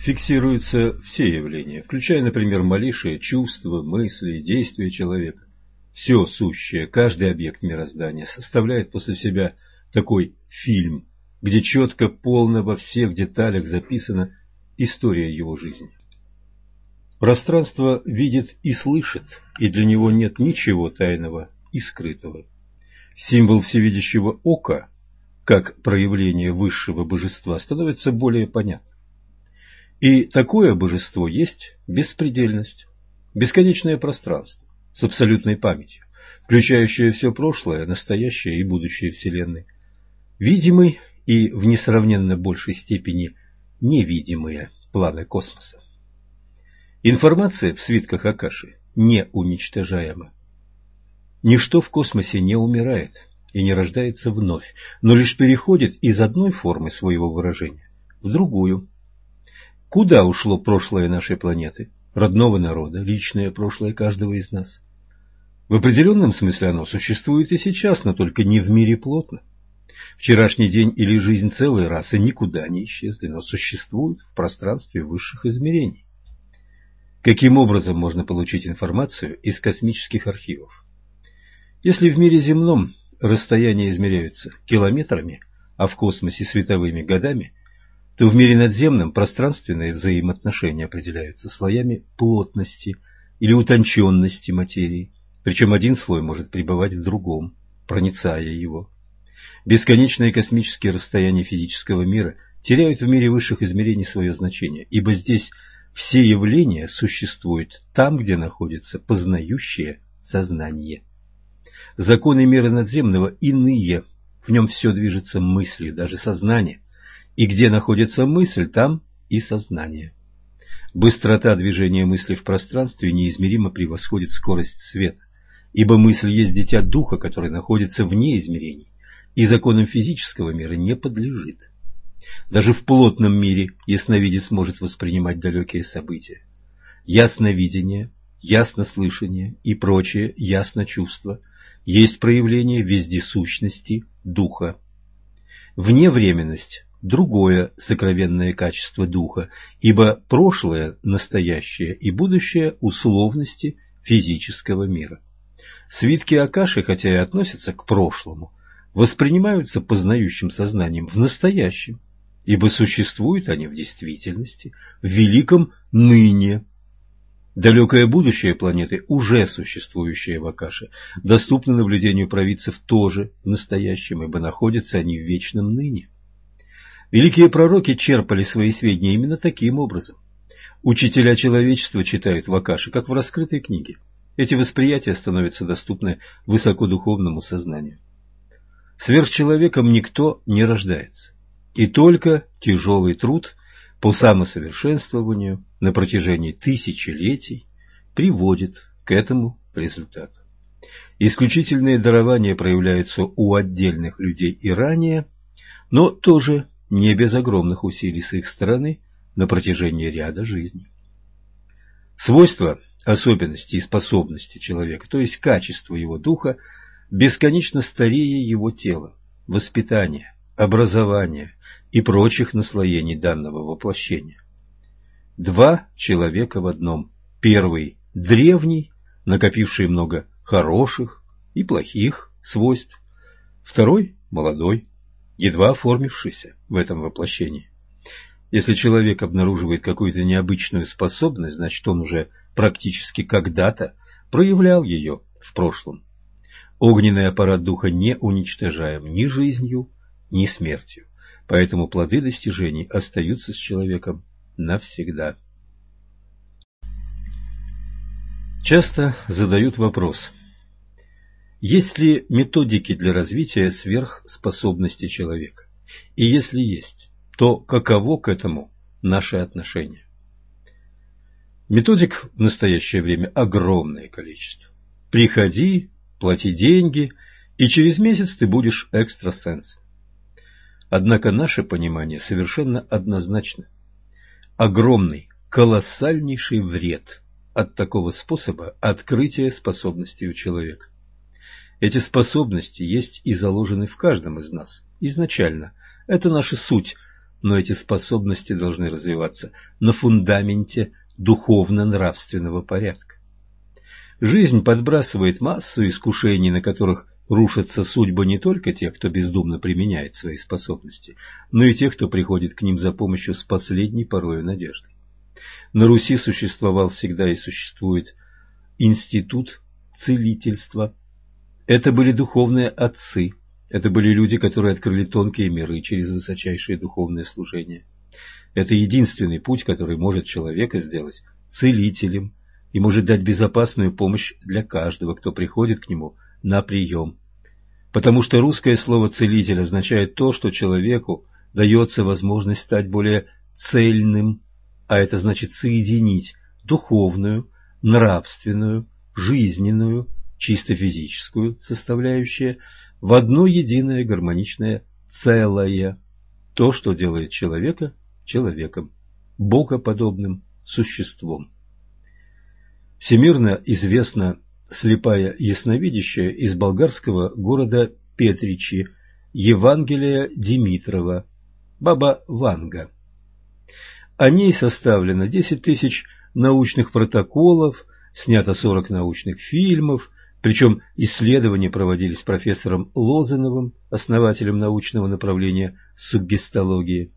фиксируются все явления, включая, например, малейшие чувства, мысли, действия человека. Все сущее, каждый объект мироздания составляет после себя такой фильм, где четко, полно во всех деталях записана история его жизни. Пространство видит и слышит, и для него нет ничего тайного и скрытого. Символ всевидящего ока, как проявление высшего божества, становится более понятным. И такое божество есть беспредельность, бесконечное пространство с абсолютной памятью, включающее все прошлое, настоящее и будущее Вселенной, видимый и в несравненно большей степени невидимые планы космоса. Информация в свитках Акаши не уничтожаема. Ничто в космосе не умирает и не рождается вновь, но лишь переходит из одной формы своего выражения в другую. Куда ушло прошлое нашей планеты, родного народа, личное прошлое каждого из нас? В определенном смысле оно существует и сейчас, но только не в мире плотно. Вчерашний день или жизнь целой расы никуда не исчезли, но существуют в пространстве высших измерений. Каким образом можно получить информацию из космических архивов? Если в мире земном расстояния измеряются километрами, а в космосе световыми годами, то в мире надземном пространственные взаимоотношения определяются слоями плотности или утонченности материи, причем один слой может пребывать в другом, проницая его. Бесконечные космические расстояния физического мира теряют в мире высших измерений свое значение, ибо здесь все явления существуют там, где находится познающее сознание. Законы мира надземного иные, в нем все движется мыслью, даже сознание – и где находится мысль, там и сознание. Быстрота движения мысли в пространстве неизмеримо превосходит скорость света, ибо мысль есть дитя духа, который находится вне измерений, и законам физического мира не подлежит. Даже в плотном мире ясновидец может воспринимать далекие события. Ясновидение, яснослышание и прочее ясночувство есть проявление вездесущности духа. Вневременность другое сокровенное качество духа, ибо прошлое, настоящее и будущее – условности физического мира. Свитки Акаши, хотя и относятся к прошлому, воспринимаются познающим сознанием в настоящем, ибо существуют они в действительности, в великом ныне. Далекое будущее планеты, уже существующее в Акаше, доступно наблюдению провидцев тоже в настоящем, ибо находятся они в вечном ныне. Великие пророки черпали свои сведения именно таким образом. Учителя человечества читают в Акаше, как в раскрытой книге. Эти восприятия становятся доступны высокодуховному сознанию. Сверхчеловеком никто не рождается. И только тяжелый труд по самосовершенствованию на протяжении тысячелетий приводит к этому результату. Исключительные дарования проявляются у отдельных людей и ранее, но тоже не без огромных усилий с их стороны на протяжении ряда жизней. Свойства, особенности и способности человека, то есть качество его духа, бесконечно старее его тела, воспитания, образования и прочих наслоений данного воплощения. Два человека в одном. Первый – древний, накопивший много хороших и плохих свойств. Второй – молодой, едва оформившийся в этом воплощении. Если человек обнаруживает какую-то необычную способность, значит он уже практически когда-то проявлял ее в прошлом. Огненный аппарат духа не уничтожаем ни жизнью, ни смертью, поэтому плоды достижений остаются с человеком навсегда. Часто задают вопрос – есть ли методики для развития сверхспособности человека? И если есть, то каково к этому наше отношение? Методик в настоящее время огромное количество. Приходи, плати деньги, и через месяц ты будешь экстрасенсом. Однако наше понимание совершенно однозначно. Огромный, колоссальнейший вред от такого способа открытия способностей у человека. Эти способности есть и заложены в каждом из нас изначально. Это наша суть, но эти способности должны развиваться на фундаменте духовно-нравственного порядка. Жизнь подбрасывает массу искушений, на которых рушатся судьбы не только тех, кто бездумно применяет свои способности, но и тех, кто приходит к ним за помощью с последней порою надеждой. На Руси существовал всегда и существует институт целительства. Это были духовные отцы, это были люди, которые открыли тонкие миры через высочайшее духовное служение. Это единственный путь, который может человека сделать целителем и может дать безопасную помощь для каждого, кто приходит к нему на прием. Потому что русское слово «целитель» означает то, что человеку дается возможность стать более цельным, а это значит соединить духовную, нравственную, жизненную, чисто физическую составляющие в одно единое гармоничное целое, то, что делает человека человеком, богоподобным существом. Всемирно известна слепая ясновидящая из болгарского города Петричи Евангелия Димитрова, Баба Ванга. О ней составлено 10 тысяч научных протоколов, снято 40 научных фильмов, причем исследования проводились профессором Лозановым, основателем научного направления суггестологии.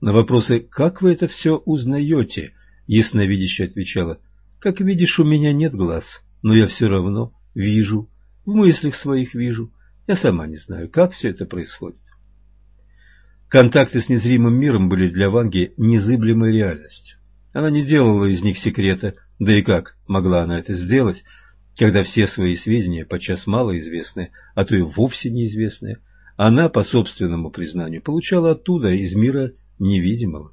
На вопросы «Как вы это все узнаете?» ясновидящая отвечала «Как видишь, у меня нет глаз, но я все равно вижу, в мыслях своих вижу. Я сама не знаю, как все это происходит». Контакты с незримым миром были для Ванги незыблемой реальностью. Она не делала из них секрета, да и как могла она это сделать – когда все свои сведения, подчас малоизвестные, а то и вовсе неизвестные, она, по собственному признанию, получала оттуда, из мира невидимого.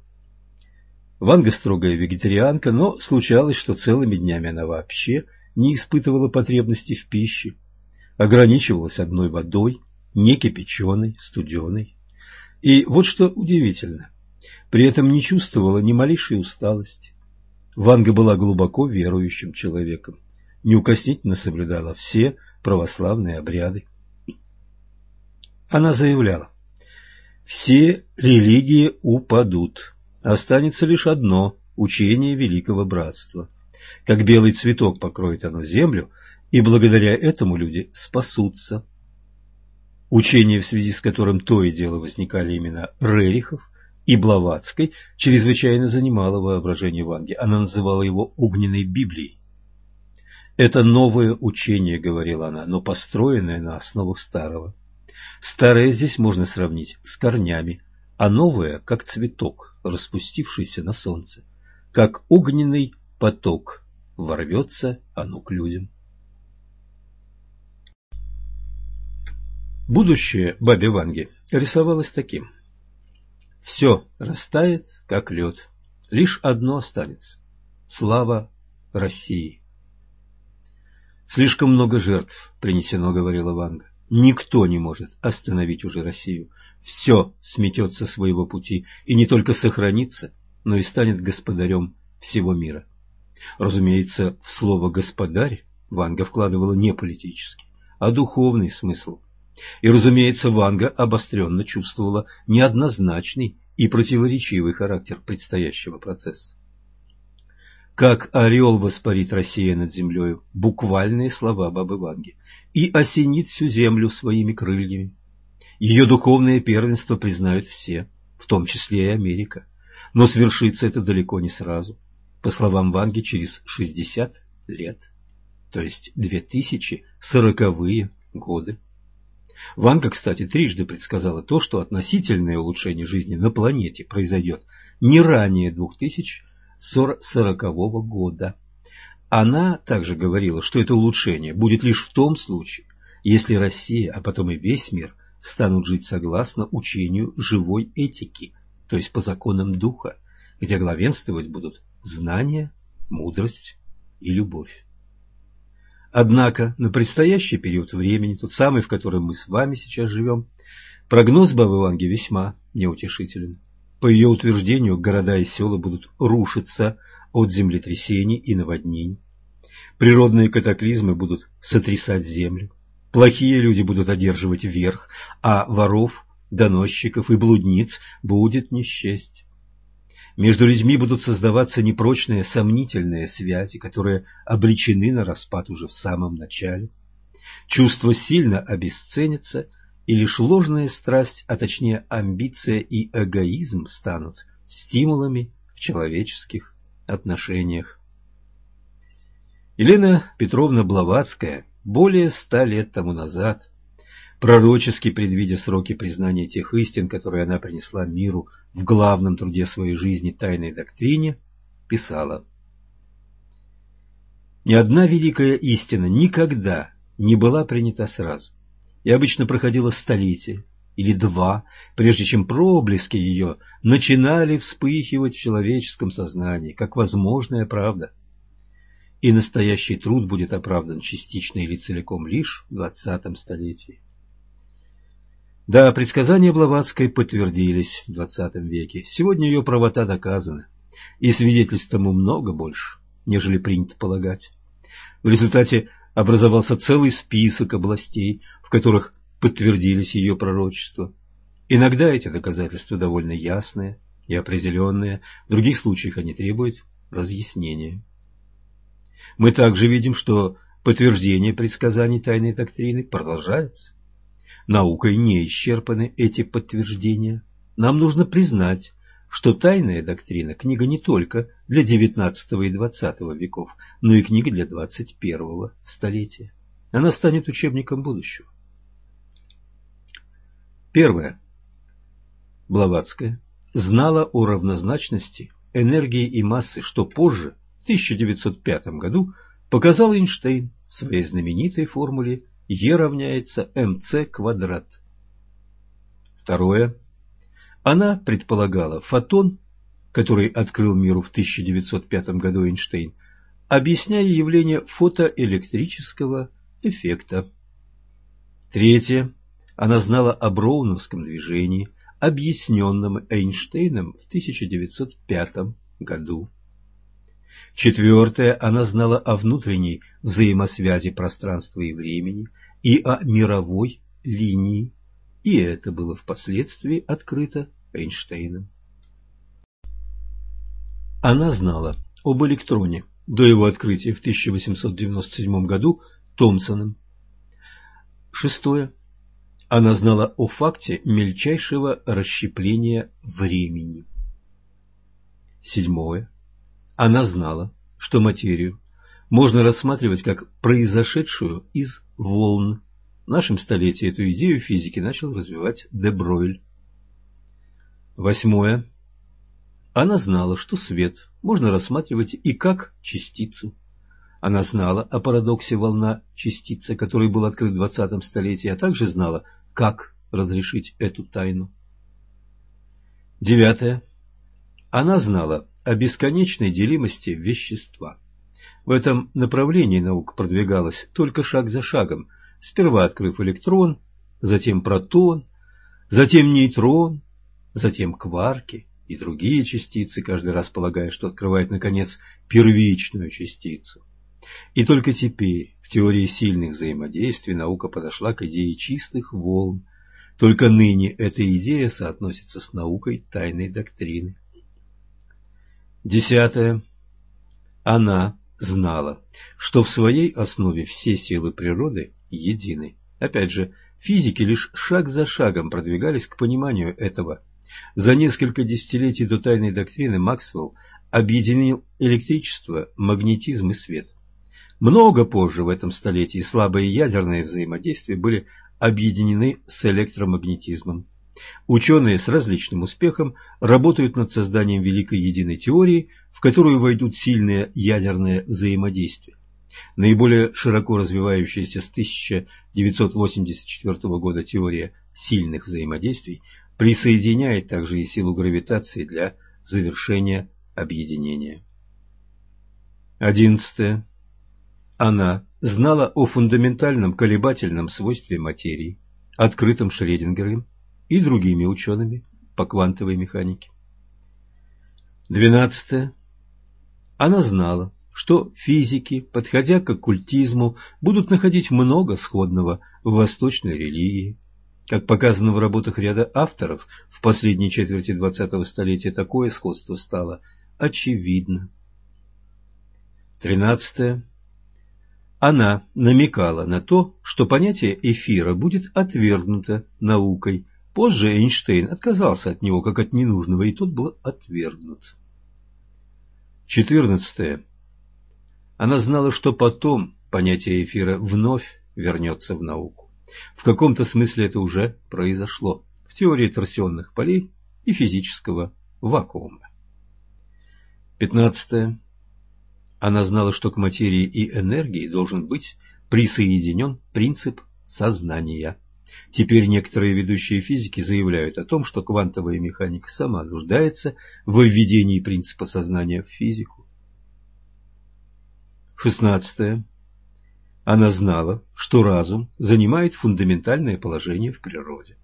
Ванга строгая вегетарианка, но случалось, что целыми днями она вообще не испытывала потребности в пище, ограничивалась одной водой, не кипяченой, студеной. И вот что удивительно, при этом не чувствовала ни малейшей усталости. Ванга была глубоко верующим человеком неукоснительно соблюдала все православные обряды. Она заявляла, все религии упадут, останется лишь одно – учение Великого Братства. Как белый цветок покроет оно землю, и благодаря этому люди спасутся. Учение, в связи с которым то и дело возникали имена Рерихов и Блаватской, чрезвычайно занимало воображение Ванги. Она называла его «огненной Библией». Это новое учение, говорила она, но построенное на основах старого. Старое здесь можно сравнить с корнями, а новое, как цветок, распустившийся на солнце, как огненный поток, ворвется оно к людям. Будущее бабе Ванги рисовалось таким. Все растает, как лед. Лишь одно останется – слава России. Слишком много жертв принесено, говорила Ванга. Никто не может остановить уже Россию. Все сметет со своего пути и не только сохранится, но и станет господарем всего мира. Разумеется, в слово «господарь» Ванга вкладывала не политический, а духовный смысл. И, разумеется, Ванга обостренно чувствовала неоднозначный и противоречивый характер предстоящего процесса. Как орел воспарит Россия над землею, буквальные слова Бабы Ванги, и осенит всю землю своими крыльями. Ее духовное первенство признают все, в том числе и Америка. Но свершится это далеко не сразу. По словам Ванги, через 60 лет, то есть 2040-е годы. Ванга, кстати, трижды предсказала то, что относительное улучшение жизни на планете произойдет не ранее 2000 сорокового года. Она также говорила, что это улучшение будет лишь в том случае, если Россия, а потом и весь мир станут жить согласно учению живой этики, то есть по законам духа, где главенствовать будут знания, мудрость и любовь. Однако на предстоящий период времени, тот самый, в котором мы с вами сейчас живем, прогноз Бабы Ванги весьма неутешителен. По ее утверждению, города и села будут рушиться от землетрясений и наводнений. Природные катаклизмы будут сотрясать землю. Плохие люди будут одерживать верх, а воров доносчиков и блудниц будет не счесть. Между людьми будут создаваться непрочные, сомнительные связи, которые обречены на распад уже в самом начале. Чувство сильно обесценится, и лишь ложная страсть, а точнее амбиция и эгоизм станут стимулами в человеческих отношениях. Елена Петровна Блаватская более ста лет тому назад, пророчески предвидя сроки признания тех истин, которые она принесла миру в главном труде своей жизни «Тайной доктрине», писала «Ни одна великая истина никогда не была принята сразу, и обычно проходило столетие или два, прежде чем проблески ее начинали вспыхивать в человеческом сознании, как возможная правда. И настоящий труд будет оправдан частично или целиком лишь в двадцатом столетии. Да, предсказания Блаватской подтвердились в XX веке. Сегодня ее правота доказана, и свидетельств тому много больше, нежели принято полагать. В результате образовался целый список областей, в которых подтвердились ее пророчества. Иногда эти доказательства довольно ясные и определенные, в других случаях они требуют разъяснения. Мы также видим, что подтверждение предсказаний тайной доктрины продолжается. Наукой не исчерпаны эти подтверждения. Нам нужно признать, что «Тайная доктрина» – книга не только для XIX и XX веков, но и книга для XXI столетия. Она станет учебником будущего. Первое. Блаватская знала о равнозначности энергии и массы, что позже, в 1905 году, показал Эйнштейн в своей знаменитой формуле Е равняется МЦ квадрат. Второе. Она предполагала фотон, который открыл миру в 1905 году Эйнштейн, объясняя явление фотоэлектрического эффекта. Третье. Она знала о броуновском движении, объясненном Эйнштейном в 1905 году. Четвертое. Она знала о внутренней взаимосвязи пространства и времени и о мировой линии, и это было впоследствии открыто Эйнштейном. Она знала об электроне до его открытия в 1897 году Томпсоном. Шестое. Она знала о факте мельчайшего расщепления времени. Седьмое. Она знала, что материю можно рассматривать как произошедшую из волн. В нашем столетии эту идею физики начал развивать де Бройль. Восьмое. Она знала, что свет можно рассматривать и как частицу. Она знала о парадоксе волна-частица, который был открыт в двадцатом столетии, а также знала, как разрешить эту тайну. Девятое. Она знала о бесконечной делимости вещества. В этом направлении наука продвигалась только шаг за шагом, сперва открыв электрон, затем протон, затем нейтрон, затем кварки и другие частицы, каждый раз полагая, что открывает, наконец, первичную частицу. И только теперь, в теории сильных взаимодействий, наука подошла к идее чистых волн. Только ныне эта идея соотносится с наукой тайной доктрины. Десятое. Она знала, что в своей основе все силы природы едины. Опять же, физики лишь шаг за шагом продвигались к пониманию этого. За несколько десятилетий до тайной доктрины Максвелл объединил электричество, магнетизм и свет. Много позже в этом столетии слабые ядерные взаимодействия были объединены с электромагнетизмом. Ученые с различным успехом работают над созданием великой единой теории, в которую войдут сильные ядерные взаимодействия. Наиболее широко развивающаяся с 1984 года теория сильных взаимодействий присоединяет также и силу гравитации для завершения объединения. 11. Она знала о фундаментальном колебательном свойстве материи, открытом Шредингером и другими учеными по квантовой механике. Двенадцатое. Она знала, что физики, подходя к оккультизму, будут находить много сходного в восточной религии. Как показано в работах ряда авторов, в последней четверти XX столетия такое сходство стало очевидно. Тринадцатое. Она намекала на то, что понятие эфира будет отвергнуто наукой. Позже Эйнштейн отказался от него как от ненужного, и тот был отвергнут. Четырнадцатое. Она знала, что потом понятие эфира вновь вернется в науку. В каком-то смысле это уже произошло в теории торсионных полей и физического вакуума. Пятнадцатое. Она знала, что к материи и энергии должен быть присоединен принцип сознания. Теперь некоторые ведущие физики заявляют о том, что квантовая механика сама нуждается в введении принципа сознания в физику. Шестнадцатое. Она знала, что разум занимает фундаментальное положение в природе.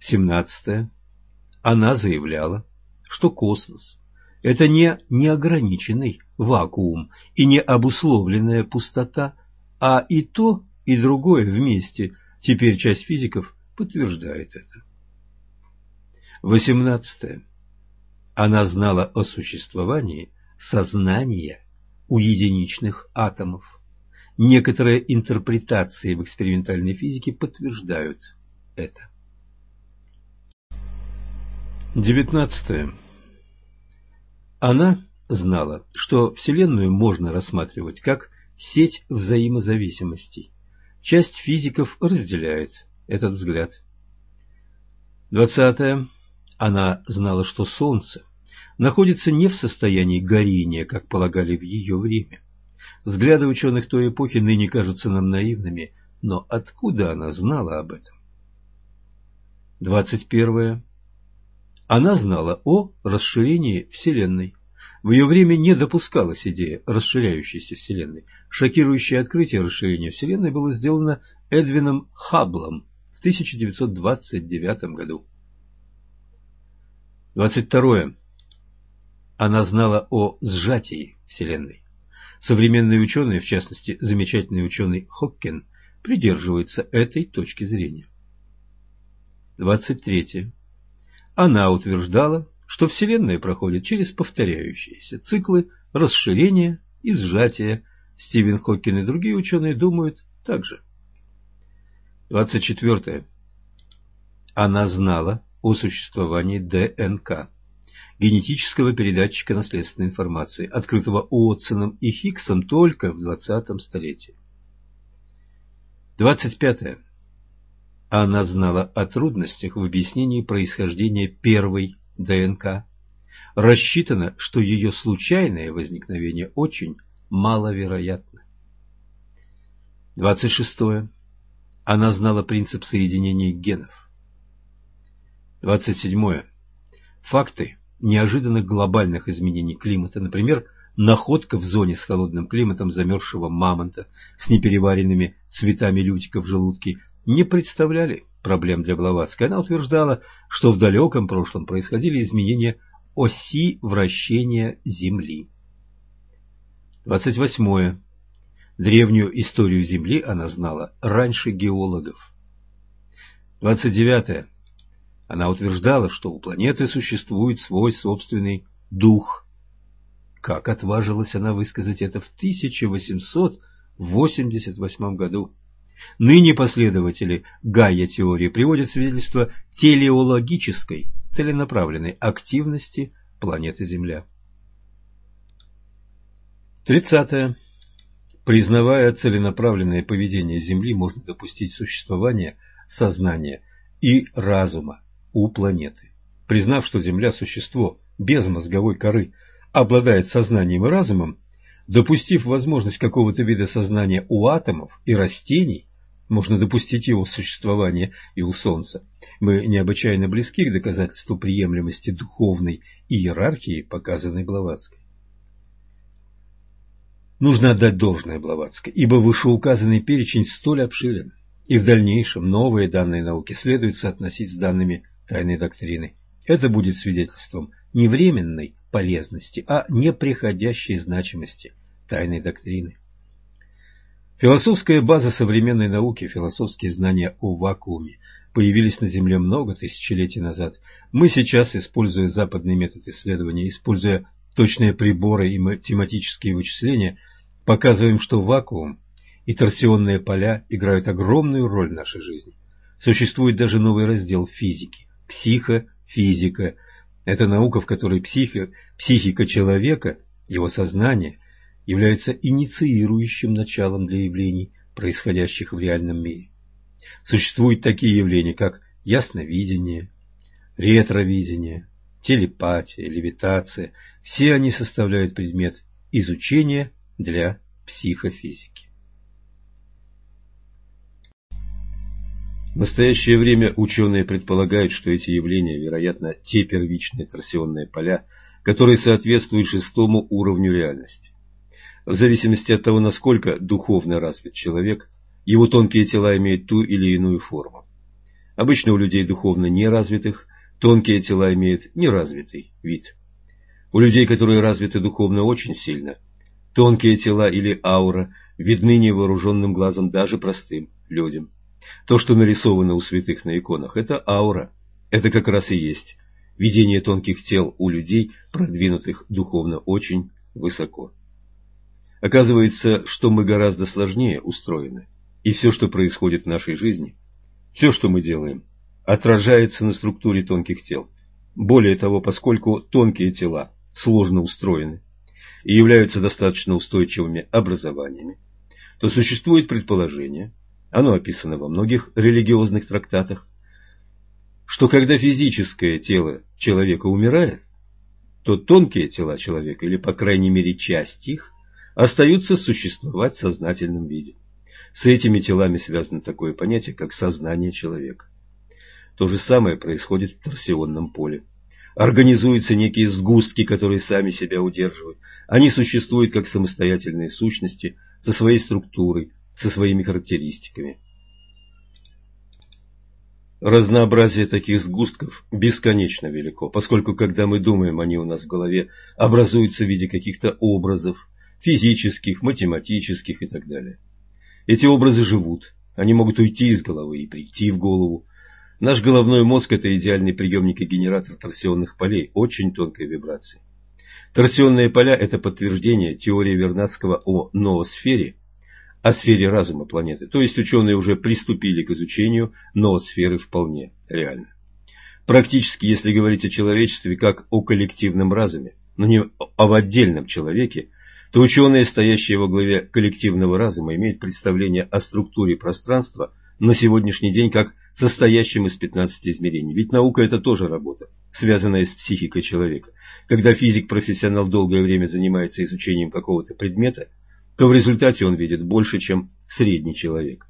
Семнадцатое. Она заявляла, что космос – это не неограниченный вакуум и не обусловленная пустота, а и то, и другое вместе. Теперь часть физиков подтверждает это. Восемнадцатое. Она знала о существовании сознания у единичных атомов. Некоторые интерпретации в экспериментальной физике подтверждают это. 19. Она знала, что Вселенную можно рассматривать как сеть взаимозависимостей. Часть физиков разделяет этот взгляд. 20. Она знала, что Солнце находится не в состоянии горения, как полагали в ее время. Взгляды ученых той эпохи ныне кажутся нам наивными, но откуда она знала об этом? 21. Она знала о расширении Вселенной. В ее время не допускалась идея расширяющейся Вселенной. Шокирующее открытие расширения Вселенной было сделано Эдвином Хабблом в 1929 году. 22. Она знала о сжатии Вселенной. Современные ученые, в частности замечательный ученый Хоккин, придерживаются этой точки зрения. 23. Она утверждала, что Вселенная проходит через повторяющиеся циклы расширения и сжатия. Стивен Хоккин и другие ученые думают так же. 24. Она знала о существовании ДНК генетического передатчика наследственной информации, открытого Уотсоном и Хиггсом только в 20 столетии. 25. Она знала о трудностях в объяснении происхождения первой ДНК. Рассчитано, что ее случайное возникновение очень маловероятно. 26. Она знала принцип соединения генов. 27. Факты неожиданных глобальных изменений климата, например, находка в зоне с холодным климатом замерзшего мамонта с непереваренными цветами лютика в желудке, не представляли проблем для Блаватской. Она утверждала, что в далеком прошлом происходили изменения оси вращения Земли. 28. Древнюю историю Земли она знала раньше геологов. 29. Она утверждала, что у планеты существует свой собственный дух. Как отважилась она высказать это в 1888 году? Ныне последователи Гайя-теории приводят свидетельство телеологической, целенаправленной активности планеты Земля. 30. Признавая целенаправленное поведение Земли, можно допустить существование сознания и разума у планеты. Признав, что Земля – существо без мозговой коры, обладает сознанием и разумом, допустив возможность какого-то вида сознания у атомов и растений, можно допустить его существование и у Солнца. Мы необычайно близки к доказательству приемлемости духовной иерархии, показанной Блаватской. Нужно отдать должное Блаватской, ибо вышеуказанный перечень столь обширен, и в дальнейшем новые данные науки следует соотносить с данными тайной доктрины. Это будет свидетельством не временной полезности, а неприходящей значимости тайной доктрины. Философская база современной науки, философские знания о вакууме появились на Земле много тысячелетий назад. Мы сейчас, используя западный метод исследования, используя точные приборы и математические вычисления, показываем, что вакуум и торсионные поля играют огромную роль в нашей жизни. Существует даже новый раздел физики – психофизика. Это наука, в которой психика, психика человека, его сознание – является инициирующим началом для явлений, происходящих в реальном мире. Существуют такие явления, как ясновидение, ретровидение, телепатия, левитация. Все они составляют предмет изучения для психофизики. В настоящее время ученые предполагают, что эти явления, вероятно, те первичные торсионные поля, которые соответствуют шестому уровню реальности. В зависимости от того, насколько духовно развит человек, его тонкие тела имеют ту или иную форму. Обычно у людей духовно неразвитых тонкие тела имеют неразвитый вид. У людей, которые развиты духовно очень сильно, тонкие тела или аура видны невооруженным глазом даже простым людям. То, что нарисовано у святых на иконах, это аура. Это как раз и есть видение тонких тел у людей, продвинутых духовно очень высоко. Оказывается, что мы гораздо сложнее устроены, и все, что происходит в нашей жизни, все, что мы делаем, отражается на структуре тонких тел. Более того, поскольку тонкие тела сложно устроены и являются достаточно устойчивыми образованиями, то существует предположение, оно описано во многих религиозных трактатах, что когда физическое тело человека умирает, то тонкие тела человека, или по крайней мере часть их, остаются существовать в сознательном виде. С этими телами связано такое понятие, как сознание человека. То же самое происходит в торсионном поле. Организуются некие сгустки, которые сами себя удерживают. Они существуют как самостоятельные сущности, со своей структурой, со своими характеристиками. Разнообразие таких сгустков бесконечно велико, поскольку когда мы думаем, они у нас в голове образуются в виде каких-то образов, физических, математических и так далее. Эти образы живут, они могут уйти из головы и прийти в голову. Наш головной мозг – это идеальный приемник и генератор торсионных полей очень тонкой вибрации. Торсионные поля – это подтверждение теории Вернадского о ноосфере, о сфере разума планеты. То есть ученые уже приступили к изучению ноосферы вполне реально. Практически, если говорить о человечестве как о коллективном разуме, но не об отдельном человеке, то ученые, стоящие во главе коллективного разума, имеют представление о структуре пространства на сегодняшний день как состоящем из 15 измерений. Ведь наука – это тоже работа, связанная с психикой человека. Когда физик-профессионал долгое время занимается изучением какого-то предмета, то в результате он видит больше, чем средний человек.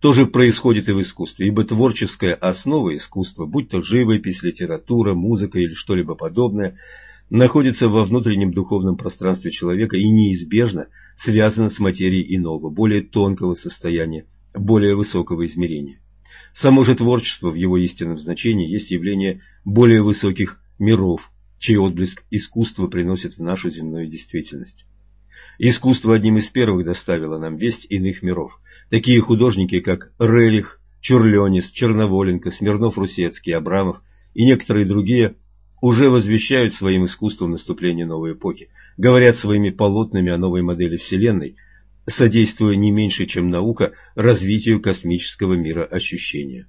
То же происходит и в искусстве, ибо творческая основа искусства, будь то живопись, литература, музыка или что-либо подобное – находится во внутреннем духовном пространстве человека и неизбежно связана с материей иного, более тонкого состояния, более высокого измерения. Само же творчество в его истинном значении есть явление более высоких миров, чей отблеск искусства приносит в нашу земную действительность. Искусство одним из первых доставило нам весть иных миров. Такие художники, как Рерих, Чурленис, Черноволенко, Смирнов-Русецкий, Абрамов и некоторые другие – уже возвещают своим искусством наступление новой эпохи, говорят своими полотнами о новой модели Вселенной, содействуя не меньше, чем наука, развитию космического мира ощущения.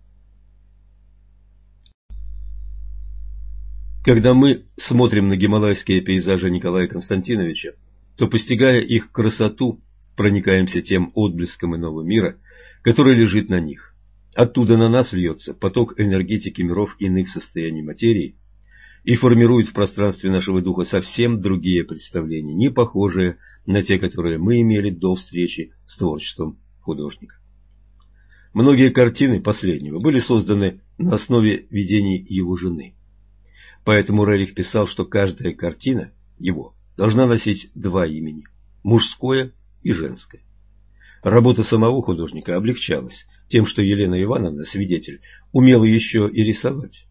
Когда мы смотрим на гималайские пейзажи Николая Константиновича, то, постигая их красоту, проникаемся тем отблеском иного мира, который лежит на них. Оттуда на нас льется поток энергетики миров иных состояний материи, и формирует в пространстве нашего духа совсем другие представления, не похожие на те, которые мы имели до встречи с творчеством художника. Многие картины последнего были созданы на основе видений его жены. Поэтому Рерих писал, что каждая картина его должна носить два имени – мужское и женское. Работа самого художника облегчалась тем, что Елена Ивановна, свидетель, умела еще и рисовать.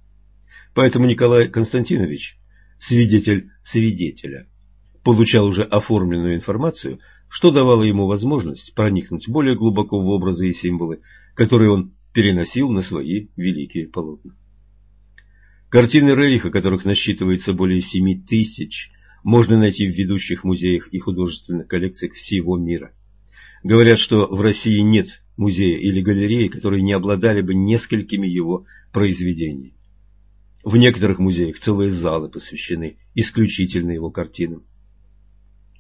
Поэтому Николай Константинович, свидетель свидетеля, получал уже оформленную информацию что давало ему возможность проникнуть более глубоко в образы и символы, которые он переносил на свои великие полотна. Картины Рериха, которых насчитывается более семи тысяч, можно найти в ведущих музеях и художественных коллекциях всего мира. Говорят, что в России нет музея или галереи, которые не обладали бы несколькими его произведениями. В некоторых музеях целые залы посвящены исключительно его картинам.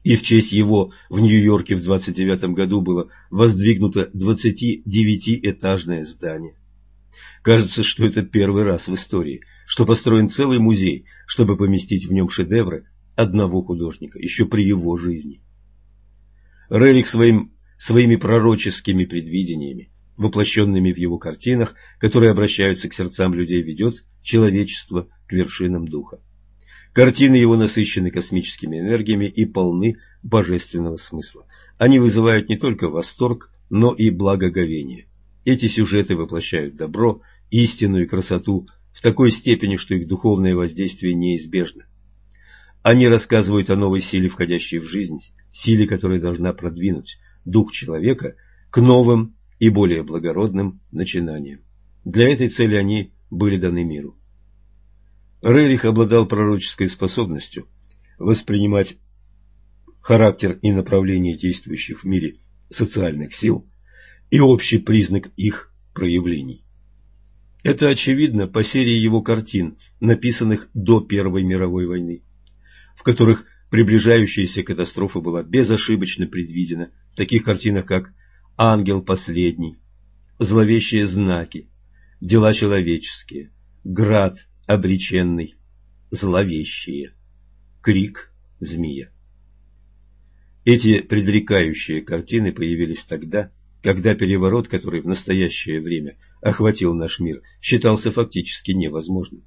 И в честь его в Нью-Йорке в 29 году было воздвигнуто 29-этажное здание. Кажется, что это первый раз в истории, что построен целый музей, чтобы поместить в нем шедевры одного художника, еще при его жизни. Рерих своим, своими пророческими предвидениями воплощенными в его картинах, которые обращаются к сердцам людей, ведет человечество к вершинам духа. Картины его насыщены космическими энергиями и полны божественного смысла. Они вызывают не только восторг, но и благоговение. Эти сюжеты воплощают добро, истину и красоту в такой степени, что их духовное воздействие неизбежно. Они рассказывают о новой силе, входящей в жизнь, силе, которая должна продвинуть дух человека к новым и более благородным начинаниям. Для этой цели они были даны миру. Рерих обладал пророческой способностью воспринимать характер и направление действующих в мире социальных сил и общий признак их проявлений. Это очевидно по серии его картин, написанных до Первой мировой войны, в которых приближающаяся катастрофа была безошибочно предвидена в таких картинах, как ангел последний, зловещие знаки, дела человеческие, град обреченный, зловещие, крик змея. Эти предрекающие картины появились тогда, когда переворот, который в настоящее время охватил наш мир, считался фактически невозможным.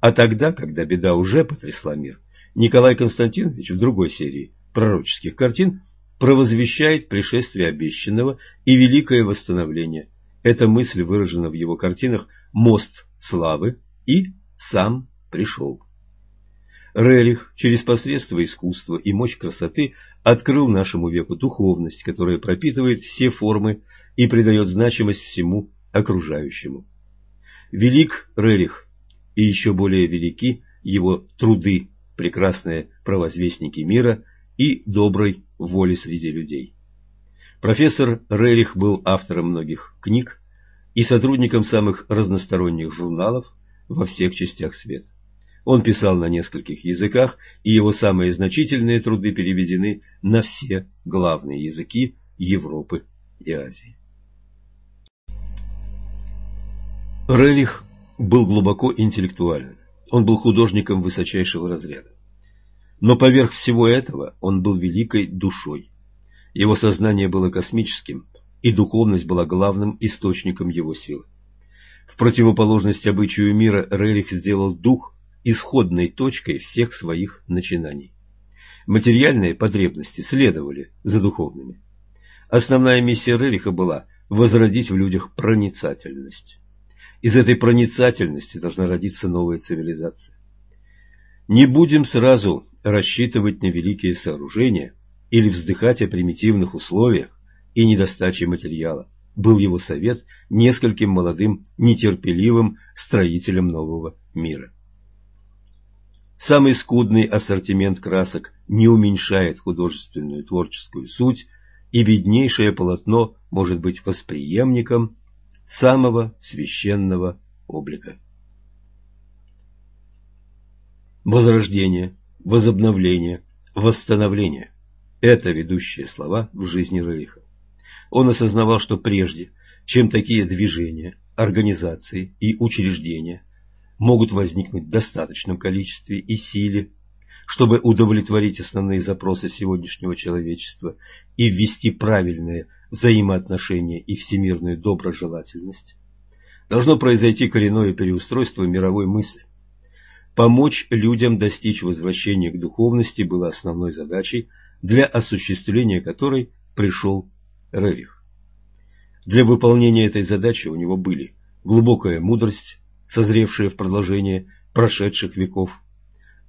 А тогда, когда беда уже потрясла мир, Николай Константинович в другой серии пророческих картин провозвещает пришествие обещанного и великое восстановление. Эта мысль выражена в его картинах «Мост славы» и «Сам пришел». Рерих через посредство искусства и мощь красоты открыл нашему веку духовность, которая пропитывает все формы и придает значимость всему окружающему. Велик Рерих, и еще более велики его труды, прекрасные провозвестники мира и доброй воли среди людей. Профессор Рерих был автором многих книг и сотрудником самых разносторонних журналов во всех частях света. Он писал на нескольких языках, и его самые значительные труды переведены на все главные языки Европы и Азии. Рерих был глубоко интеллектуален. Он был художником высочайшего разряда. Но поверх всего этого он был великой душой. Его сознание было космическим, и духовность была главным источником его силы. В противоположность обычаю мира Рерих сделал дух исходной точкой всех своих начинаний. Материальные потребности следовали за духовными. Основная миссия Рериха была возродить в людях проницательность. Из этой проницательности должна родиться новая цивилизация. Не будем сразу рассчитывать на великие сооружения или вздыхать о примитивных условиях и недостаче материала, был его совет нескольким молодым, нетерпеливым строителям нового мира. Самый скудный ассортимент красок не уменьшает художественную творческую суть, и беднейшее полотно может быть восприемником самого священного облика. Возрождение, возобновление, восстановление – это ведущие слова в жизни Рериха. Он осознавал, что прежде, чем такие движения, организации и учреждения могут возникнуть в достаточном количестве и силе, чтобы удовлетворить основные запросы сегодняшнего человечества и ввести правильные взаимоотношения и всемирную доброжелательность, должно произойти коренное переустройство мировой мысли. Помочь людям достичь возвращения к духовности было основной задачей, для осуществления которой пришел Рерих. Для выполнения этой задачи у него были глубокая мудрость, созревшая в продолжение прошедших веков,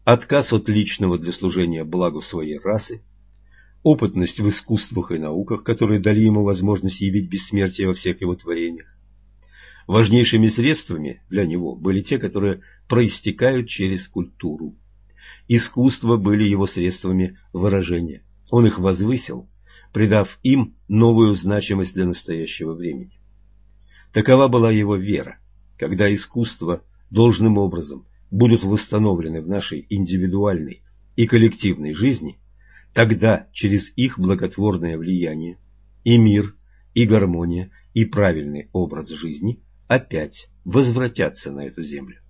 отказ от личного для служения благу своей расы, опытность в искусствах и науках, которые дали ему возможность явить бессмертие во всех его творениях. Важнейшими средствами для него были те, которые проистекают через культуру. Искусства были его средствами выражения. Он их возвысил, придав им новую значимость для настоящего времени. Такова была его вера, когда искусства должным образом будут восстановлены в нашей индивидуальной и коллективной жизни, тогда через их благотворное влияние и мир, и гармония, и правильный образ жизни опять возвратятся на эту землю.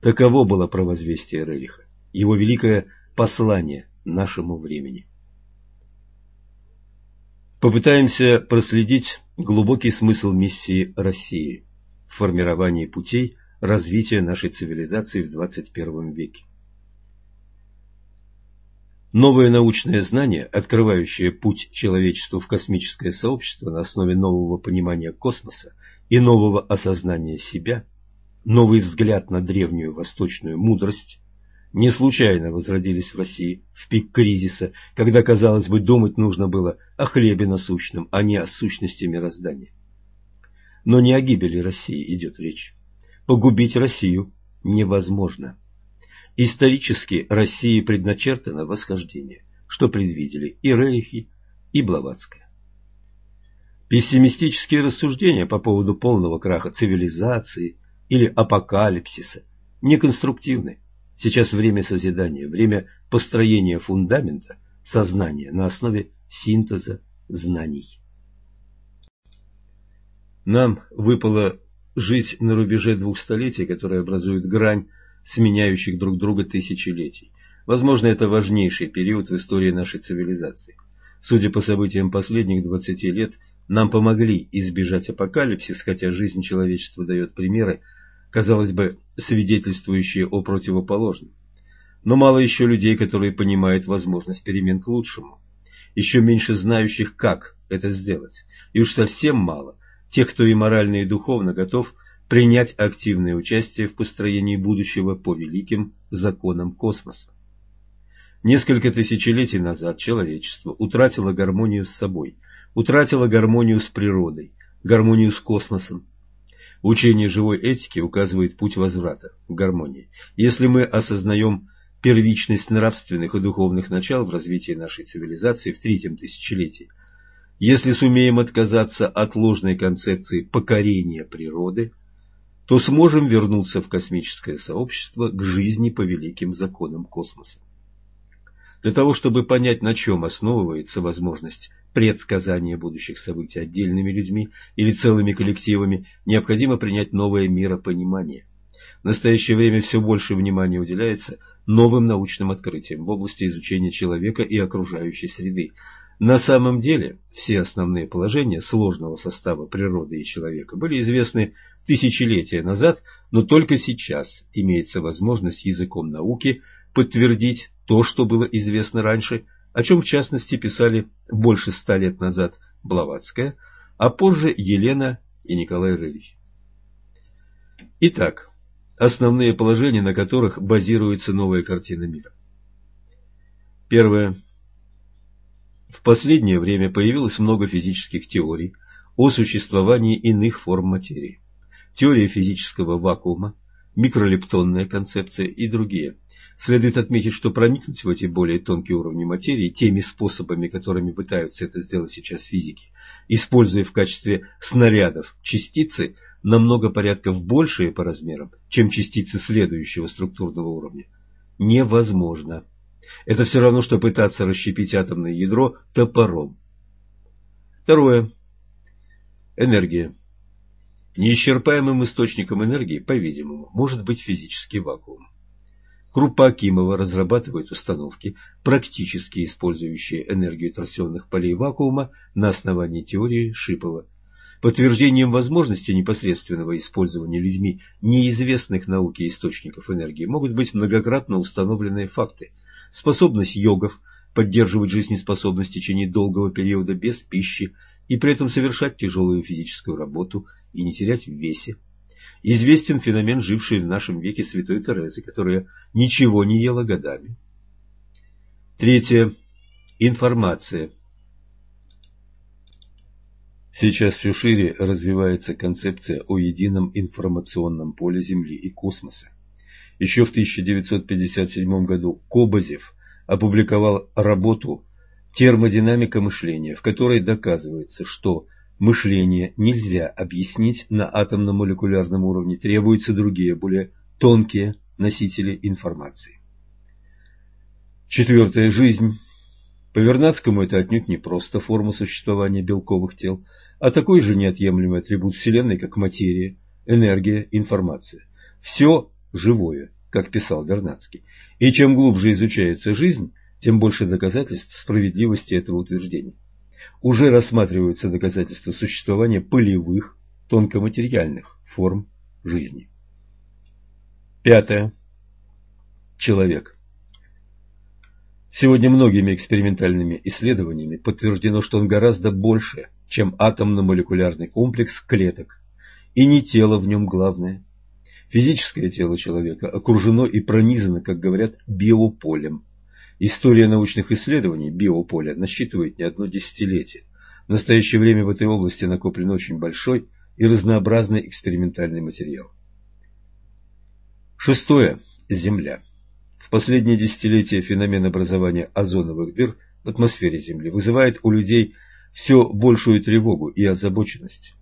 Таково было провозвестие Рериха, его великое послание нашему времени. Попытаемся проследить глубокий смысл миссии России в формировании путей развития нашей цивилизации в 21 веке. Новое научное знание, открывающее путь человечеству в космическое сообщество на основе нового понимания космоса и нового осознания себя, новый взгляд на древнюю восточную мудрость, не случайно возродились в России в пик кризиса, когда, казалось бы, думать нужно было о хлебе насущном, а не о сущности мироздания. Но не о гибели России идет речь. Погубить Россию невозможно. Исторически России предначертано восхождение, что предвидели и Рерихи, и Блаватская. Пессимистические рассуждения по поводу полного краха цивилизации или апокалипсиса неконструктивны. Сейчас время созидания, время построения фундамента сознания на основе синтеза знаний. Нам выпало жить на рубеже двух столетий, которые образуют грань сменяющих друг друга тысячелетий. Возможно, это важнейший период в истории нашей цивилизации. Судя по событиям последних 20 лет, нам помогли избежать апокалипсис, хотя жизнь человечества дает примеры, казалось бы, свидетельствующие о противоположном. Но мало еще людей, которые понимают возможность перемен к лучшему. Еще меньше знающих, как это сделать. И уж совсем мало тех, кто и морально, и духовно готов принять активное участие в построении будущего по великим законам космоса. Несколько тысячелетий назад человечество утратило гармонию с собой – утратила гармонию с природой, гармонию с космосом. Учение живой этики указывает путь возврата к гармонии. Если мы осознаем первичность нравственных и духовных начал в развитии нашей цивилизации в третьем тысячелетии, если сумеем отказаться от ложной концепции покорения природы, то сможем вернуться в космическое сообщество к жизни по великим законам космоса. Для того, чтобы понять, на чем основывается возможность предсказания будущих событий отдельными людьми или целыми коллективами, необходимо принять новое миропонимание. В настоящее время все больше внимания уделяется новым научным открытиям в области изучения человека и окружающей среды. На самом деле, все основные положения сложного состава природы и человека были известны тысячелетия назад, но только сейчас имеется возможность языком науки подтвердить то, что было известно раньше, о чем в частности писали больше ста лет назад Блаватская, а позже Елена и Николай Рыльев. Итак, основные положения, на которых базируется новая картина мира. Первое. В последнее время появилось много физических теорий о существовании иных форм материи. Теория физического вакуума, микролептонная концепция и другие. Следует отметить, что проникнуть в эти более тонкие уровни материи теми способами, которыми пытаются это сделать сейчас физики, используя в качестве снарядов частицы, намного порядков большие по размерам, чем частицы следующего структурного уровня, невозможно. Это все равно, что пытаться расщепить атомное ядро топором. Второе. Энергия. Неисчерпаемым источником энергии, по-видимому, может быть физический вакуум. Группа Акимова разрабатывает установки, практически использующие энергию торсионных полей вакуума на основании теории Шипова. Подтверждением возможности непосредственного использования людьми неизвестных науке источников энергии могут быть многократно установленные факты. Способность йогов поддерживать жизнеспособность в течение долгого периода без пищи и при этом совершать тяжелую физическую работу и не терять в весе известен феномен, живший в нашем веке святой Терезы, которая ничего не ела годами. Третье. Информация. Сейчас все шире развивается концепция о едином информационном поле Земли и космоса. Еще в 1957 году Кобозев опубликовал работу «Термодинамика мышления», в которой доказывается, что мышление нельзя объяснить на атомно-молекулярном уровне, требуются другие, более тонкие носители информации. Четвертая жизнь. По Вернадскому это отнюдь не просто форма существования белковых тел, а такой же неотъемлемый атрибут Вселенной, как материя, энергия, информация. Все живое, как писал Вернадский. И чем глубже изучается жизнь, тем больше доказательств справедливости этого утверждения. Уже рассматриваются доказательства существования полевых, тонкоматериальных форм жизни. Пятое. Человек. Сегодня многими экспериментальными исследованиями подтверждено, что он гораздо больше, чем атомно-молекулярный комплекс клеток, и не тело в нем главное. Физическое тело человека окружено и пронизано, как говорят, биополем. История научных исследований биополя насчитывает не одно десятилетие. В настоящее время в этой области накоплен очень большой и разнообразный экспериментальный материал. Шестое. Земля. В последние десятилетия феномен образования озоновых дыр в атмосфере Земли вызывает у людей все большую тревогу и озабоченность.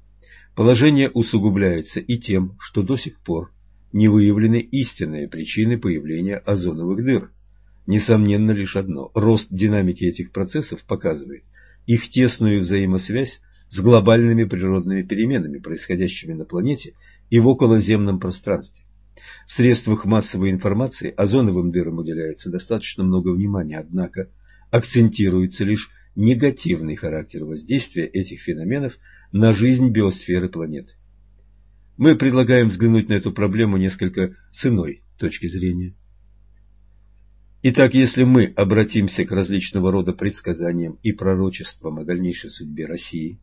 Положение усугубляется и тем, что до сих пор не выявлены истинные причины появления озоновых дыр. Несомненно лишь одно – рост динамики этих процессов показывает их тесную взаимосвязь с глобальными природными переменами, происходящими на планете и в околоземном пространстве. В средствах массовой информации озоновым дырам уделяется достаточно много внимания, однако акцентируется лишь негативный характер воздействия этих феноменов на жизнь биосферы планеты. Мы предлагаем взглянуть на эту проблему несколько с иной точки зрения. Итак, если мы обратимся к различного рода предсказаниям и пророчествам о дальнейшей судьбе России,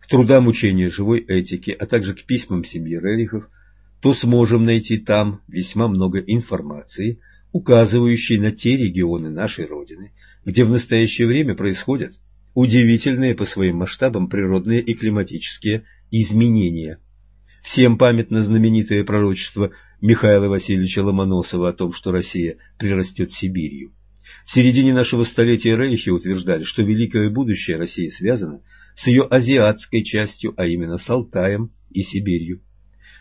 к трудам учения живой этики, а также к письмам семьи Рерихов – то сможем найти там весьма много информации, указывающей на те регионы нашей Родины, где в настоящее время происходят удивительные по своим масштабам природные и климатические изменения. Всем памятно знаменитое пророчество Михаила Васильевича Ломоносова о том, что Россия прирастет Сибирью. В середине нашего столетия Рейхи утверждали, что великое будущее России связано с ее азиатской частью, а именно с Алтаем и Сибирью.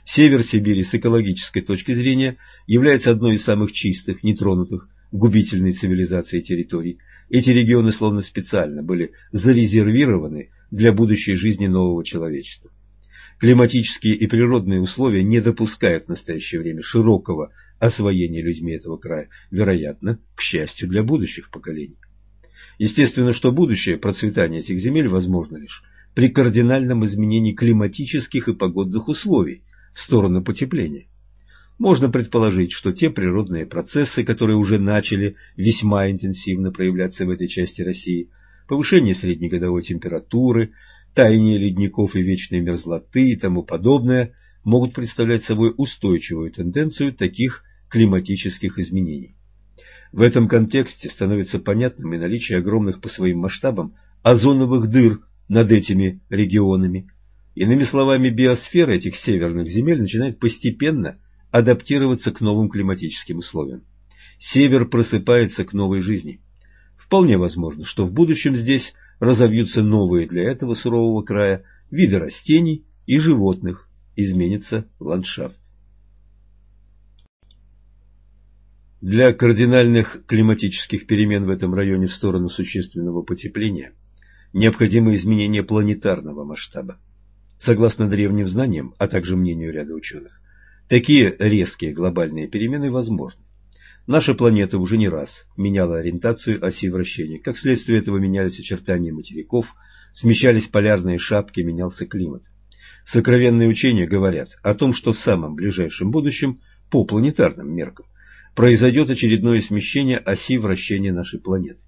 Север Сибири с экологической точки зрения является одной из самых чистых, нетронутых, губительной цивилизацией территорий. Эти регионы словно специально были зарезервированы для будущей жизни нового человечества. Климатические и природные условия не допускают в настоящее время широкого освоения людьми этого края, вероятно, к счастью для будущих поколений. Естественно, что будущее процветание этих земель возможно лишь при кардинальном изменении климатических и погодных условий, в сторону потепления. Можно предположить, что те природные процессы, которые уже начали весьма интенсивно проявляться в этой части России, повышение среднегодовой температуры, таяние ледников и вечной мерзлоты и тому подобное, могут представлять собой устойчивую тенденцию таких климатических изменений. В этом контексте становится понятным и наличие огромных по своим масштабам озоновых дыр над этими регионами, Иными словами, биосфера этих северных земель начинает постепенно адаптироваться к новым климатическим условиям. Север просыпается к новой жизни. Вполне возможно, что в будущем здесь разовьются новые для этого сурового края виды растений и животных, изменится ландшафт. Для кардинальных климатических перемен в этом районе в сторону существенного потепления необходимы изменения планетарного масштаба. Согласно древним знаниям, а также мнению ряда ученых, такие резкие глобальные перемены возможны. Наша планета уже не раз меняла ориентацию оси вращения. Как следствие этого менялись очертания материков, смещались полярные шапки, менялся климат. Сокровенные учения говорят о том, что в самом ближайшем будущем, по планетарным меркам, произойдет очередное смещение оси вращения нашей планеты.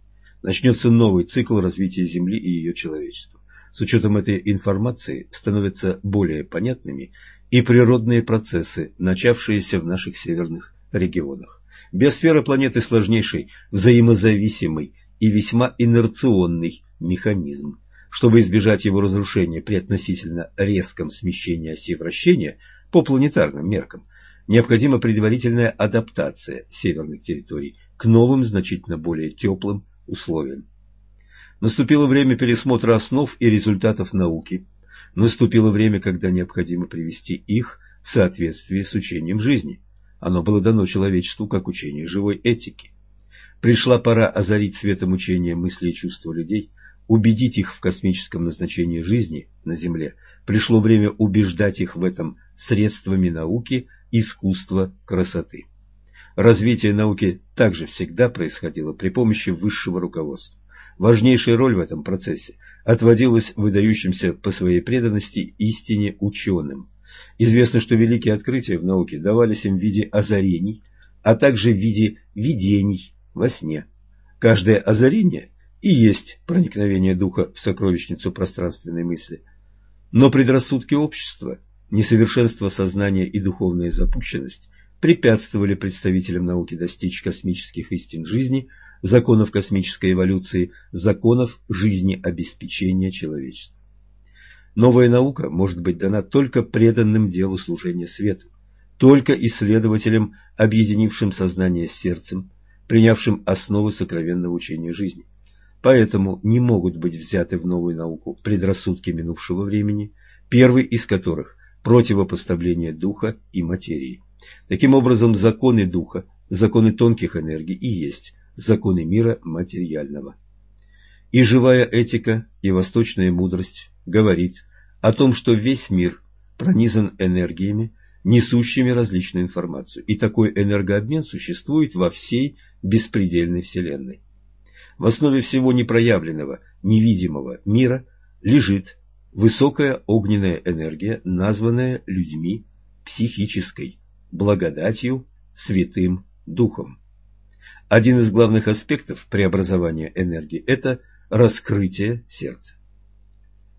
Начнется новый цикл развития Земли и ее человечества. С учетом этой информации становятся более понятными и природные процессы, начавшиеся в наших северных регионах. Биосфера планеты сложнейшей, взаимозависимой и весьма инерционный механизм. Чтобы избежать его разрушения при относительно резком смещении оси вращения по планетарным меркам, необходима предварительная адаптация северных территорий к новым, значительно более теплым условиям. Наступило время пересмотра основ и результатов науки. Наступило время, когда необходимо привести их в соответствии с учением жизни. Оно было дано человечеству как учение живой этики. Пришла пора озарить светом учения мысли и чувства людей, убедить их в космическом назначении жизни на Земле. Пришло время убеждать их в этом средствами науки, искусства, красоты. Развитие науки также всегда происходило при помощи высшего руководства. Важнейшая роль в этом процессе отводилась выдающимся по своей преданности истине ученым. Известно, что великие открытия в науке давались им в виде озарений, а также в виде видений во сне. Каждое озарение и есть проникновение духа в сокровищницу пространственной мысли. Но предрассудки общества, несовершенство сознания и духовная запущенность препятствовали представителям науки достичь космических истин жизни, законов космической эволюции, законов жизнеобеспечения человечества. Новая наука может быть дана только преданным делу служения свету, только исследователям, объединившим сознание с сердцем, принявшим основы сокровенного учения жизни. Поэтому не могут быть взяты в новую науку предрассудки минувшего времени, первый из которых – противопоставление духа и материи. Таким образом, законы духа, законы тонких энергий и есть законы мира материального. И живая этика, и восточная мудрость говорит о том, что весь мир пронизан энергиями, несущими различную информацию, и такой энергообмен существует во всей беспредельной Вселенной. В основе всего непроявленного, невидимого мира лежит высокая огненная энергия, названная людьми психической, благодатью, святым духом. Один из главных аспектов преобразования энергии – это раскрытие сердца.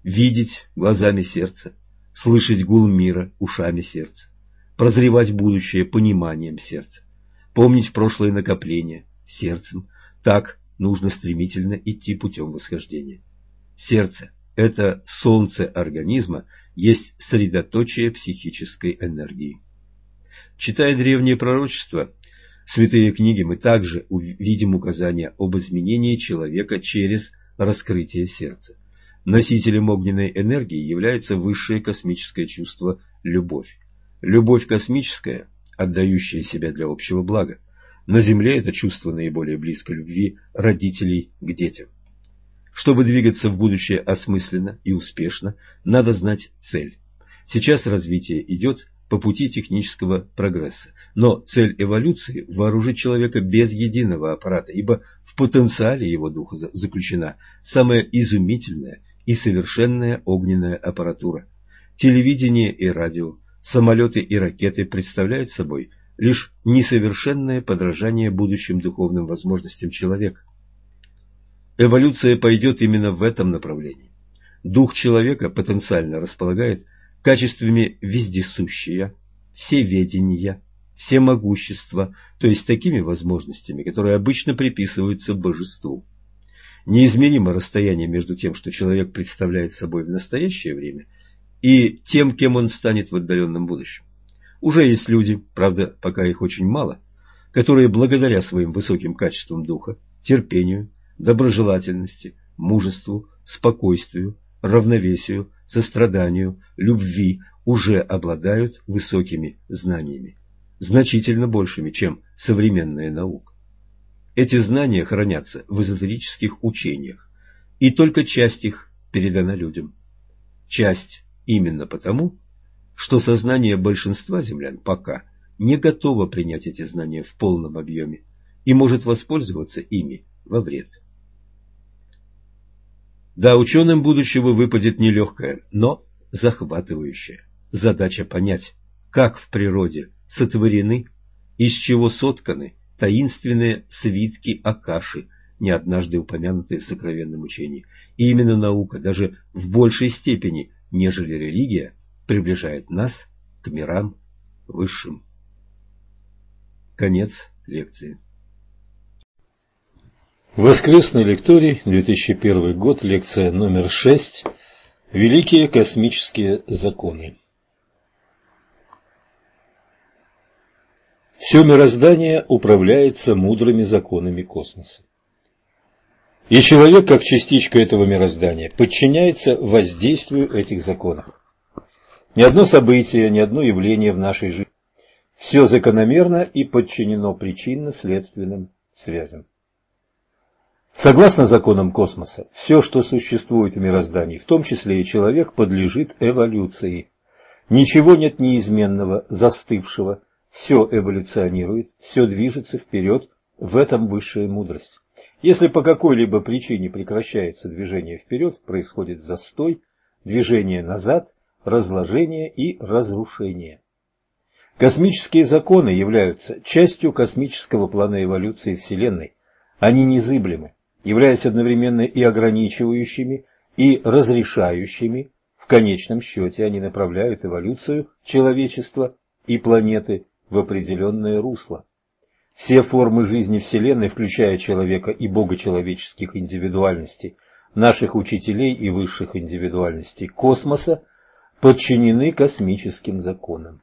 Видеть глазами сердца, слышать гул мира ушами сердца, прозревать будущее пониманием сердца, помнить прошлое накопление сердцем. Так нужно стремительно идти путем восхождения. Сердце – это солнце организма, есть средоточие психической энергии. Читая древние пророчества, святые книги, мы также увидим указания об изменении человека через раскрытие сердца. Носителем огненной энергии является высшее космическое чувство – любовь. Любовь космическая, отдающая себя для общего блага. На Земле это чувство наиболее близко любви родителей к детям. Чтобы двигаться в будущее осмысленно и успешно, надо знать цель. Сейчас развитие идет по пути технического прогресса. Но цель эволюции – вооружить человека без единого аппарата, ибо в потенциале его духа заключена самая изумительная и совершенная огненная аппаратура. Телевидение и радио, самолеты и ракеты представляют собой лишь несовершенное подражание будущим духовным возможностям человека. Эволюция пойдет именно в этом направлении. Дух человека потенциально располагает качествами вездесущия, всеведения, всемогущества, то есть такими возможностями, которые обычно приписываются божеству. Неизмеримо расстояние между тем, что человек представляет собой в настоящее время, и тем, кем он станет в отдаленном будущем. Уже есть люди, правда, пока их очень мало, которые благодаря своим высоким качествам духа, терпению, доброжелательности, мужеству, спокойствию, равновесию, состраданию, любви уже обладают высокими знаниями, значительно большими, чем современная наука. Эти знания хранятся в эзотерических учениях, и только часть их передана людям. Часть именно потому, что сознание большинства землян пока не готово принять эти знания в полном объеме и может воспользоваться ими во вред. Да, ученым будущего выпадет нелегкая, но захватывающая задача понять, как в природе сотворены, из чего сотканы таинственные свитки Акаши, не однажды упомянутые в сокровенном учении. И именно наука, даже в большей степени, нежели религия, приближает нас к мирам высшим. Конец лекции. Воскресный лекторий, 2001 год, лекция номер 6. Великие космические законы. Все мироздание управляется мудрыми законами космоса. И человек, как частичка этого мироздания, подчиняется воздействию этих законов. Ни одно событие, ни одно явление в нашей жизни. Все закономерно и подчинено причинно-следственным связям. Согласно законам космоса, все, что существует в мироздании, в том числе и человек, подлежит эволюции. Ничего нет неизменного, застывшего, все эволюционирует, все движется вперед, в этом высшая мудрость. Если по какой-либо причине прекращается движение вперед, происходит застой, движение назад, разложение и разрушение. Космические законы являются частью космического плана эволюции Вселенной. Они незыблемы являясь одновременно и ограничивающими, и разрешающими, в конечном счете они направляют эволюцию человечества и планеты в определенное русло. Все формы жизни Вселенной, включая человека и богочеловеческих индивидуальностей, наших учителей и высших индивидуальностей космоса, подчинены космическим законам.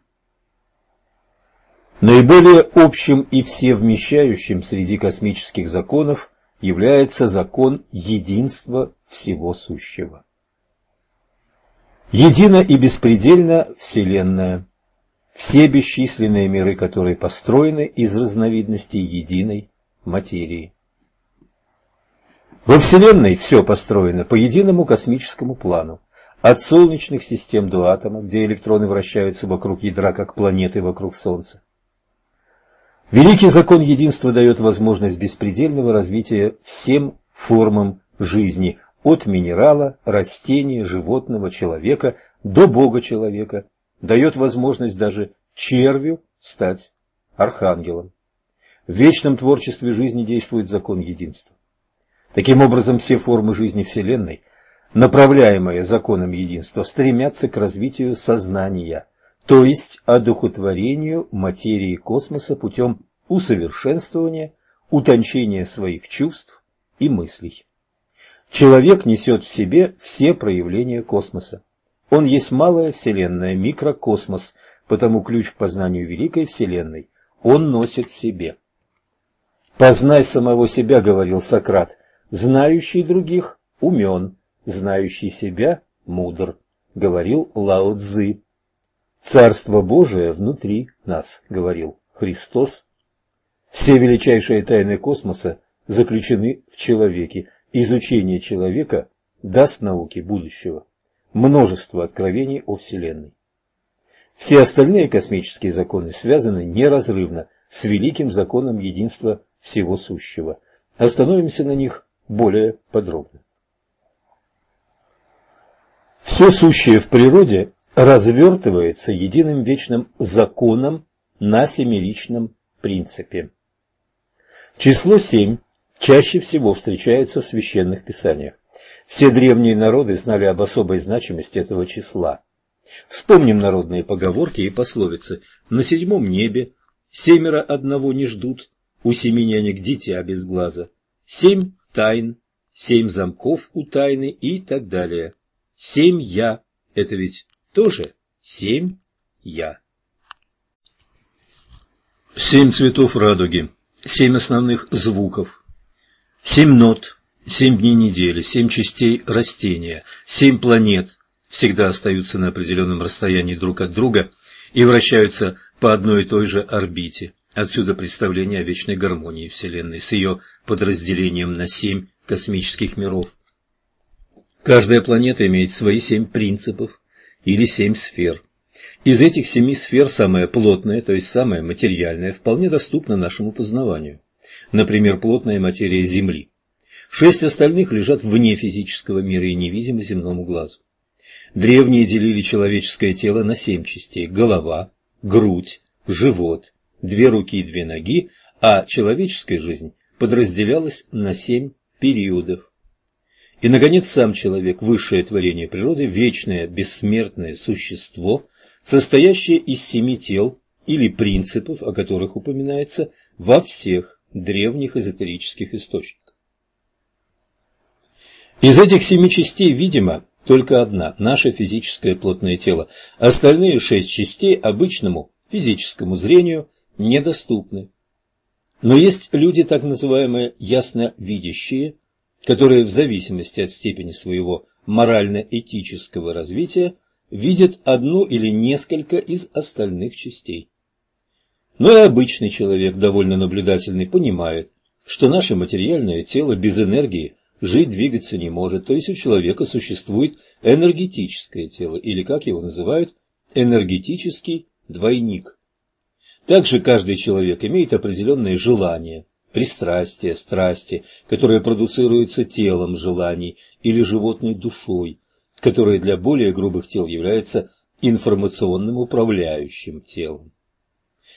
Наиболее общим и всевмещающим среди космических законов является закон единства всего сущего. Едино и беспредельно Вселенная, все бесчисленные миры, которые построены из разновидностей единой материи. Во Вселенной все построено по единому космическому плану, от солнечных систем до атома, где электроны вращаются вокруг ядра, как планеты вокруг Солнца, Великий закон единства дает возможность беспредельного развития всем формам жизни, от минерала, растения, животного, человека до бога-человека, дает возможность даже червю стать архангелом. В вечном творчестве жизни действует закон единства. Таким образом, все формы жизни Вселенной, направляемые законом единства, стремятся к развитию сознания – то есть одухотворению материи космоса путем усовершенствования, утончения своих чувств и мыслей. Человек несет в себе все проявления космоса. Он есть малая Вселенная, микрокосмос, потому ключ к познанию великой Вселенной он носит в себе. «Познай самого себя», — говорил Сократ, — «знающий других умен, знающий себя мудр», — говорил Лао Цзы. Царство Божие внутри нас, говорил Христос. Все величайшие тайны космоса заключены в человеке. Изучение человека даст науке будущего множество откровений о Вселенной. Все остальные космические законы связаны неразрывно с великим законом единства всего сущего. Остановимся на них более подробно. Все сущее в природе развертывается единым вечным законом на семеричном принципе. Число семь чаще всего встречается в священных писаниях. Все древние народы знали об особой значимости этого числа. Вспомним народные поговорки и пословицы. На седьмом небе семеро одного не ждут, у семи нянек дитя без глаза. Семь тайн, семь замков у тайны и так далее. Семь я – это ведь тоже семь я. Семь цветов радуги, семь основных звуков, семь нот, семь дней недели, семь частей растения, семь планет всегда остаются на определенном расстоянии друг от друга и вращаются по одной и той же орбите. Отсюда представление о вечной гармонии Вселенной с ее подразделением на семь космических миров. Каждая планета имеет свои семь принципов, или семь сфер. Из этих семи сфер самая плотная, то есть самая материальная, вполне доступна нашему познаванию. Например, плотная материя Земли. Шесть остальных лежат вне физического мира и невидимы земному глазу. Древние делили человеческое тело на семь частей – голова, грудь, живот, две руки и две ноги, а человеческая жизнь подразделялась на семь периодов. И, наконец, сам человек, высшее творение природы, вечное бессмертное существо, состоящее из семи тел или принципов, о которых упоминается во всех древних эзотерических источниках. Из этих семи частей, видимо, только одна – наше физическое плотное тело. Остальные шесть частей обычному физическому зрению недоступны. Но есть люди, так называемые ясновидящие, которые в зависимости от степени своего морально-этического развития видят одну или несколько из остальных частей. Но и обычный человек, довольно наблюдательный, понимает, что наше материальное тело без энергии жить, двигаться не может, то есть у человека существует энергетическое тело, или, как его называют, энергетический двойник. Также каждый человек имеет определенные желания, пристрастия, страсти, которые продуцируются телом желаний или животной душой, которая для более грубых тел является информационным управляющим телом.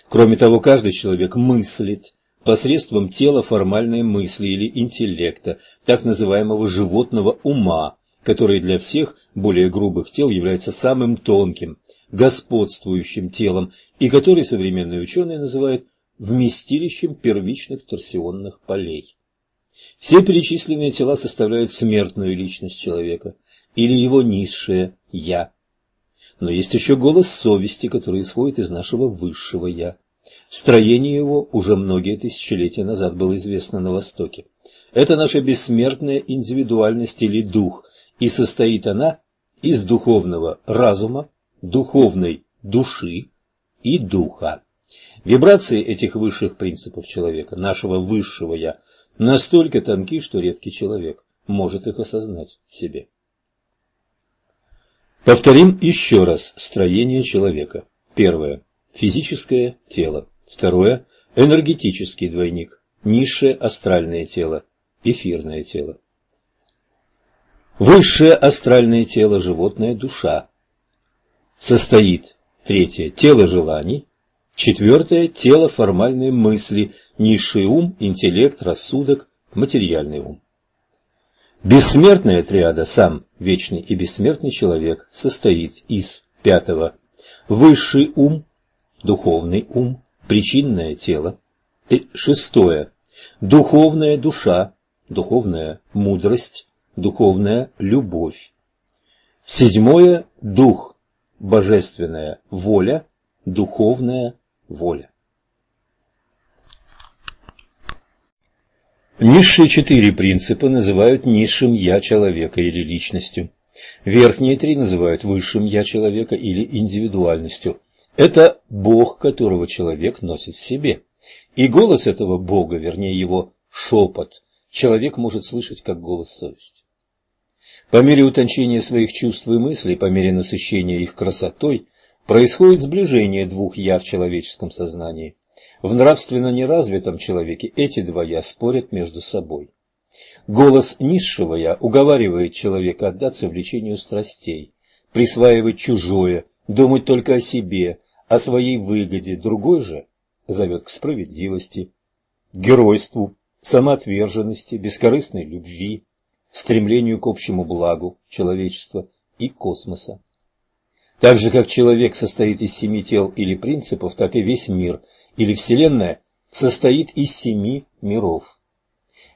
Кроме того, каждый человек мыслит посредством тела формальной мысли или интеллекта, так называемого животного ума, который для всех более грубых тел является самым тонким, господствующим телом и который современные ученые называют вместилищем первичных торсионных полей. Все перечисленные тела составляют смертную личность человека или его низшее «я». Но есть еще голос совести, который исходит из нашего высшего «я». Строение его уже многие тысячелетия назад было известно на Востоке. Это наша бессмертная индивидуальность или дух, и состоит она из духовного разума, духовной души и духа. Вибрации этих высших принципов человека, нашего высшего «я», настолько тонки, что редкий человек может их осознать в себе. Повторим еще раз строение человека. Первое. Физическое тело. Второе – энергетический двойник, низшее астральное тело, эфирное тело. Высшее астральное тело – животная душа. Состоит, третье – тело желаний, четвертое – тело формальной мысли, низший ум, интеллект, рассудок, материальный ум. Бессмертная триада «сам», вечный и бессмертный человек состоит из пятого – высший ум, духовный ум, причинное тело. Шестое. Духовная душа, духовная мудрость, духовная любовь. Седьмое. Дух, божественная воля, духовная воля. Низшие четыре принципа называют низшим «я» человека или личностью. Верхние три называют высшим «я» человека или индивидуальностью. Это Бог, которого человек носит в себе. И голос этого Бога, вернее его шепот, человек может слышать как голос совести. По мере утончения своих чувств и мыслей, по мере насыщения их красотой, происходит сближение двух «я» в человеческом сознании. В нравственно неразвитом человеке эти два «я» спорят между собой. Голос низшего «я» уговаривает человека отдаться влечению страстей, присваивать чужое, думать только о себе, о своей выгоде, другой же зовет к справедливости, геройству, самоотверженности, бескорыстной любви, стремлению к общему благу человечества и космоса. Так же, как человек состоит из семи тел или принципов, так и весь мир или Вселенная состоит из семи миров.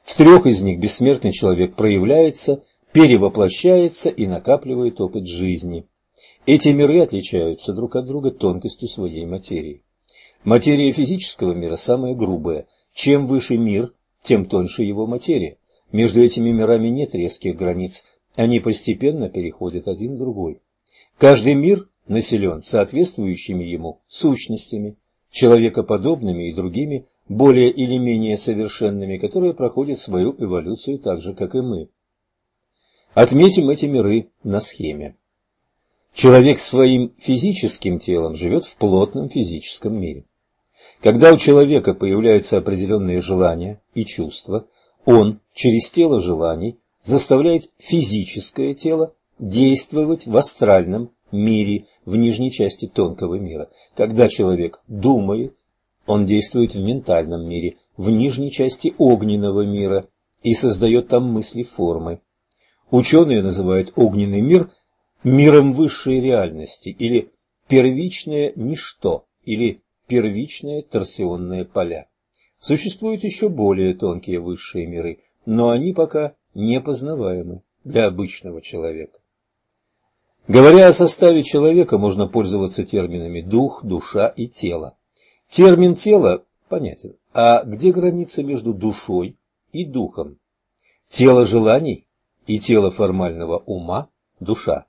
В трех из них бессмертный человек проявляется, перевоплощается и накапливает опыт жизни. Эти миры отличаются друг от друга тонкостью своей материи. Материя физического мира самая грубая. Чем выше мир, тем тоньше его материя. Между этими мирами нет резких границ, они постепенно переходят один в другой. Каждый мир населен соответствующими ему сущностями, человекоподобными и другими, более или менее совершенными, которые проходят свою эволюцию так же, как и мы. Отметим эти миры на схеме. Человек своим физическим телом живет в плотном физическом мире. Когда у человека появляются определенные желания и чувства, он через тело желаний заставляет физическое тело действовать в астральном мире, в нижней части тонкого мира. Когда человек думает, он действует в ментальном мире, в нижней части огненного мира и создает там мысли формы. Ученые называют огненный мир миром высшей реальности или первичное ничто или первичные торсионные поля. Существуют еще более тонкие высшие миры, но они пока непознаваемы для обычного человека. Говоря о составе человека, можно пользоваться терминами дух, душа и тело. Термин «тело» понятен, а где граница между душой и духом? Тело желаний и тело формального ума – душа.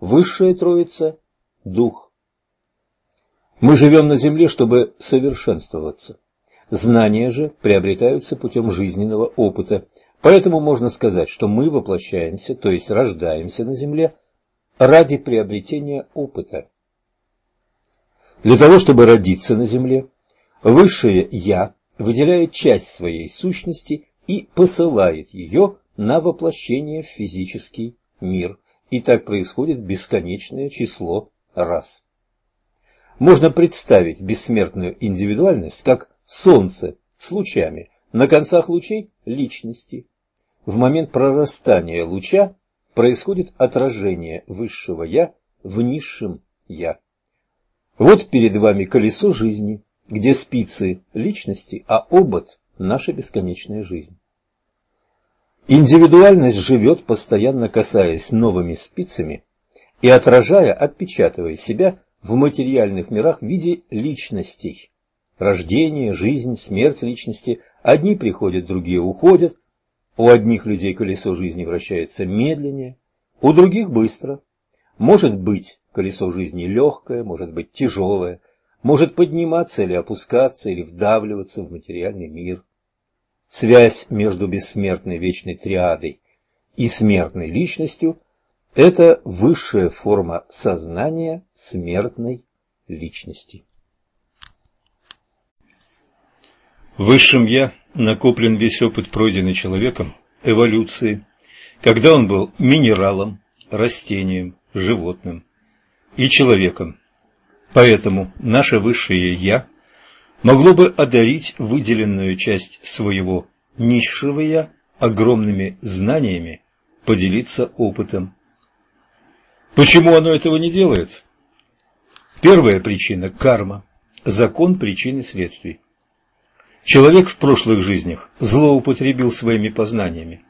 Высшая троица – дух. Мы живем на земле, чтобы совершенствоваться. Знания же приобретаются путем жизненного опыта, поэтому можно сказать, что мы воплощаемся, то есть рождаемся на земле, ради приобретения опыта. Для того, чтобы родиться на земле, высшее «я» выделяет часть своей сущности и посылает ее на воплощение в физический мир, и так происходит бесконечное число раз. Можно представить бессмертную индивидуальность как солнце с лучами, на концах лучей – личности. В момент прорастания луча происходит отражение высшего «я» в низшем «я». Вот перед вами колесо жизни, где спицы – личности, а обод – наша бесконечная жизнь. Индивидуальность живет, постоянно касаясь новыми спицами и отражая, отпечатывая себя в материальных мирах в виде личностей. Рождение, жизнь, смерть личности. Одни приходят, другие уходят. У одних людей колесо жизни вращается медленнее, у других быстро. Может быть колесо жизни легкое, может быть тяжелое, может подниматься или опускаться, или вдавливаться в материальный мир. Связь между бессмертной вечной триадой и смертной личностью – это высшая форма сознания смертной личности. Высшим «Я» накоплен весь опыт, пройденный человеком, эволюции, когда он был минералом, растением, животным и человеком. Поэтому наше высшее «Я» могло бы одарить выделенную часть своего низшего «Я» огромными знаниями, поделиться опытом. Почему оно этого не делает? Первая причина – карма, закон причин и следствий. Человек в прошлых жизнях злоупотребил своими познаниями,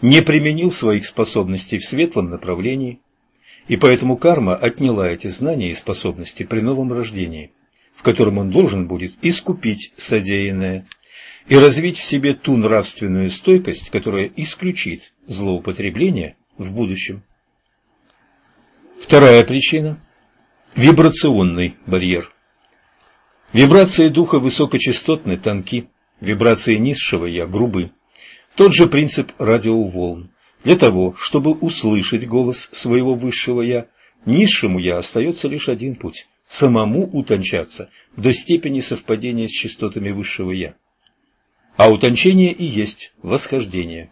не применил своих способностей в светлом направлении, и поэтому карма отняла эти знания и способности при новом рождении, в котором он должен будет искупить содеянное и развить в себе ту нравственную стойкость, которая исключит злоупотребление в будущем. Вторая причина – вибрационный барьер – Вибрации духа высокочастотны, тонки, вибрации низшего «я» грубы. Тот же принцип радиоволн. Для того, чтобы услышать голос своего высшего «я», низшему «я» остается лишь один путь – самому утончаться до степени совпадения с частотами высшего «я». А утончение и есть восхождение.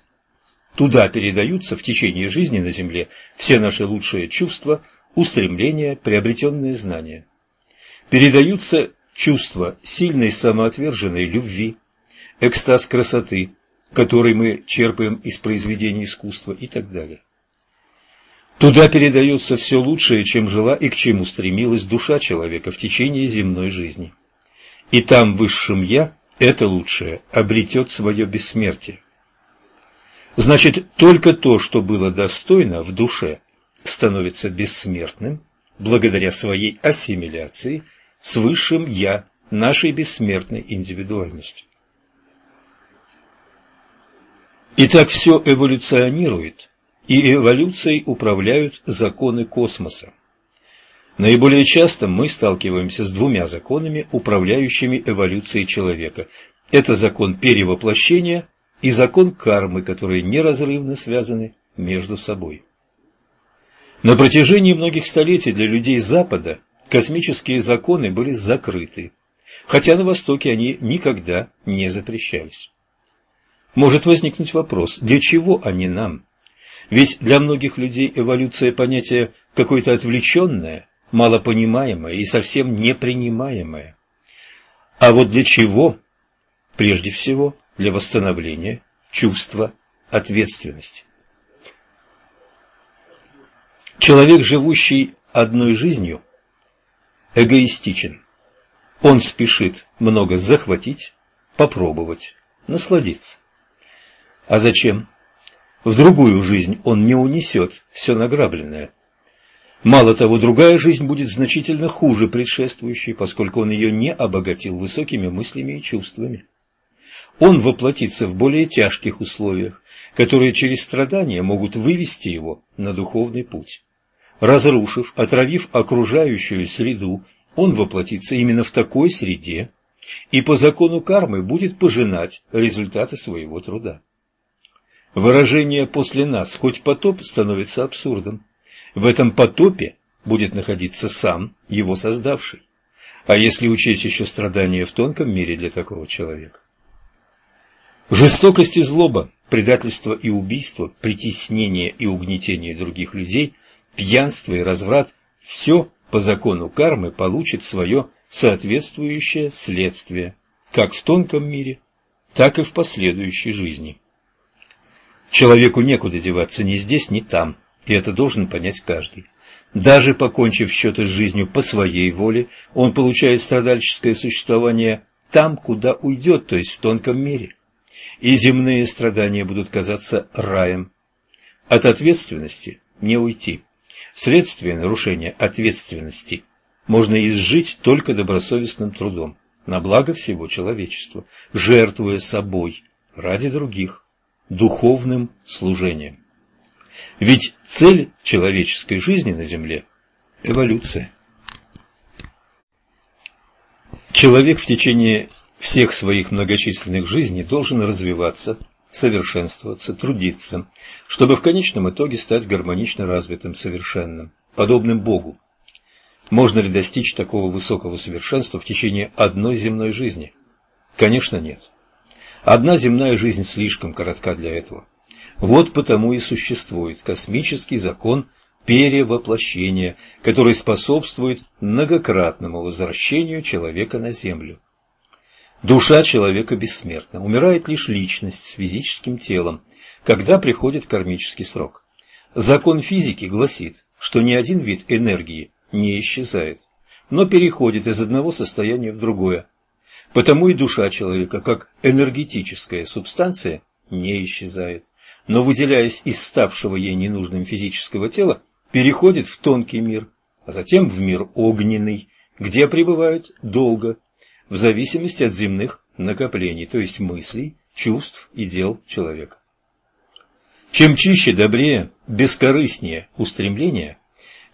Туда передаются в течение жизни на Земле все наши лучшие чувства, устремления, приобретенные знания. Передаются чувство сильной самоотверженной любви, экстаз красоты, который мы черпаем из произведений искусства и так далее. Туда передается все лучшее, чем жила и к чему стремилась душа человека в течение земной жизни. И там высшим «я» это лучшее обретет свое бессмертие. Значит, только то, что было достойно в душе, становится бессмертным благодаря своей ассимиляции – с высшим «я» нашей бессмертной индивидуальностью. Итак, все эволюционирует, и эволюцией управляют законы космоса. Наиболее часто мы сталкиваемся с двумя законами, управляющими эволюцией человека. Это закон перевоплощения и закон кармы, которые неразрывно связаны между собой. На протяжении многих столетий для людей Запада космические законы были закрыты, хотя на Востоке они никогда не запрещались. Может возникнуть вопрос, для чего они нам? Ведь для многих людей эволюция понятие какое-то отвлеченное, малопонимаемое и совсем непринимаемое. А вот для чего? Прежде всего, для восстановления чувства ответственности. Человек, живущий одной жизнью, эгоистичен. Он спешит много захватить, попробовать, насладиться. А зачем? В другую жизнь он не унесет все награбленное. Мало того, другая жизнь будет значительно хуже предшествующей, поскольку он ее не обогатил высокими мыслями и чувствами. Он воплотится в более тяжких условиях, которые через страдания могут вывести его на духовный путь. Разрушив, отравив окружающую среду, он воплотится именно в такой среде и по закону кармы будет пожинать результаты своего труда. Выражение «после нас» хоть потоп становится абсурдом. В этом потопе будет находиться сам его создавший. А если учесть еще страдания в тонком мире для такого человека? Жестокость и злоба, предательство и убийство, притеснение и угнетение других людей, пьянство и разврат – все по закону кармы получит свое соответствующее следствие, как в тонком мире, так и в последующей жизни. Человеку некуда деваться ни здесь, ни там, и это должен понять каждый. Даже покончив счеты с жизнью по своей воле, он получает страдальческое существование там, куда уйдет, то есть в тонком мире и земные страдания будут казаться раем. От ответственности не уйти. Следствие нарушения ответственности можно изжить только добросовестным трудом, на благо всего человечества, жертвуя собой ради других, духовным служением. Ведь цель человеческой жизни на Земле – эволюция. Человек в течение всех своих многочисленных жизней должен развиваться, совершенствоваться, трудиться, чтобы в конечном итоге стать гармонично развитым, совершенным, подобным Богу. Можно ли достичь такого высокого совершенства в течение одной земной жизни? Конечно, нет. Одна земная жизнь слишком коротка для этого. Вот потому и существует космический закон перевоплощения, который способствует многократному возвращению человека на Землю. Душа человека бессмертна, умирает лишь личность с физическим телом, когда приходит кармический срок. Закон физики гласит, что ни один вид энергии не исчезает, но переходит из одного состояния в другое. Потому и душа человека, как энергетическая субстанция, не исчезает, но, выделяясь из ставшего ей ненужным физического тела, переходит в тонкий мир, а затем в мир огненный, где пребывает долго в зависимости от земных накоплений, то есть мыслей, чувств и дел человека. Чем чище, добрее, бескорыстнее устремление,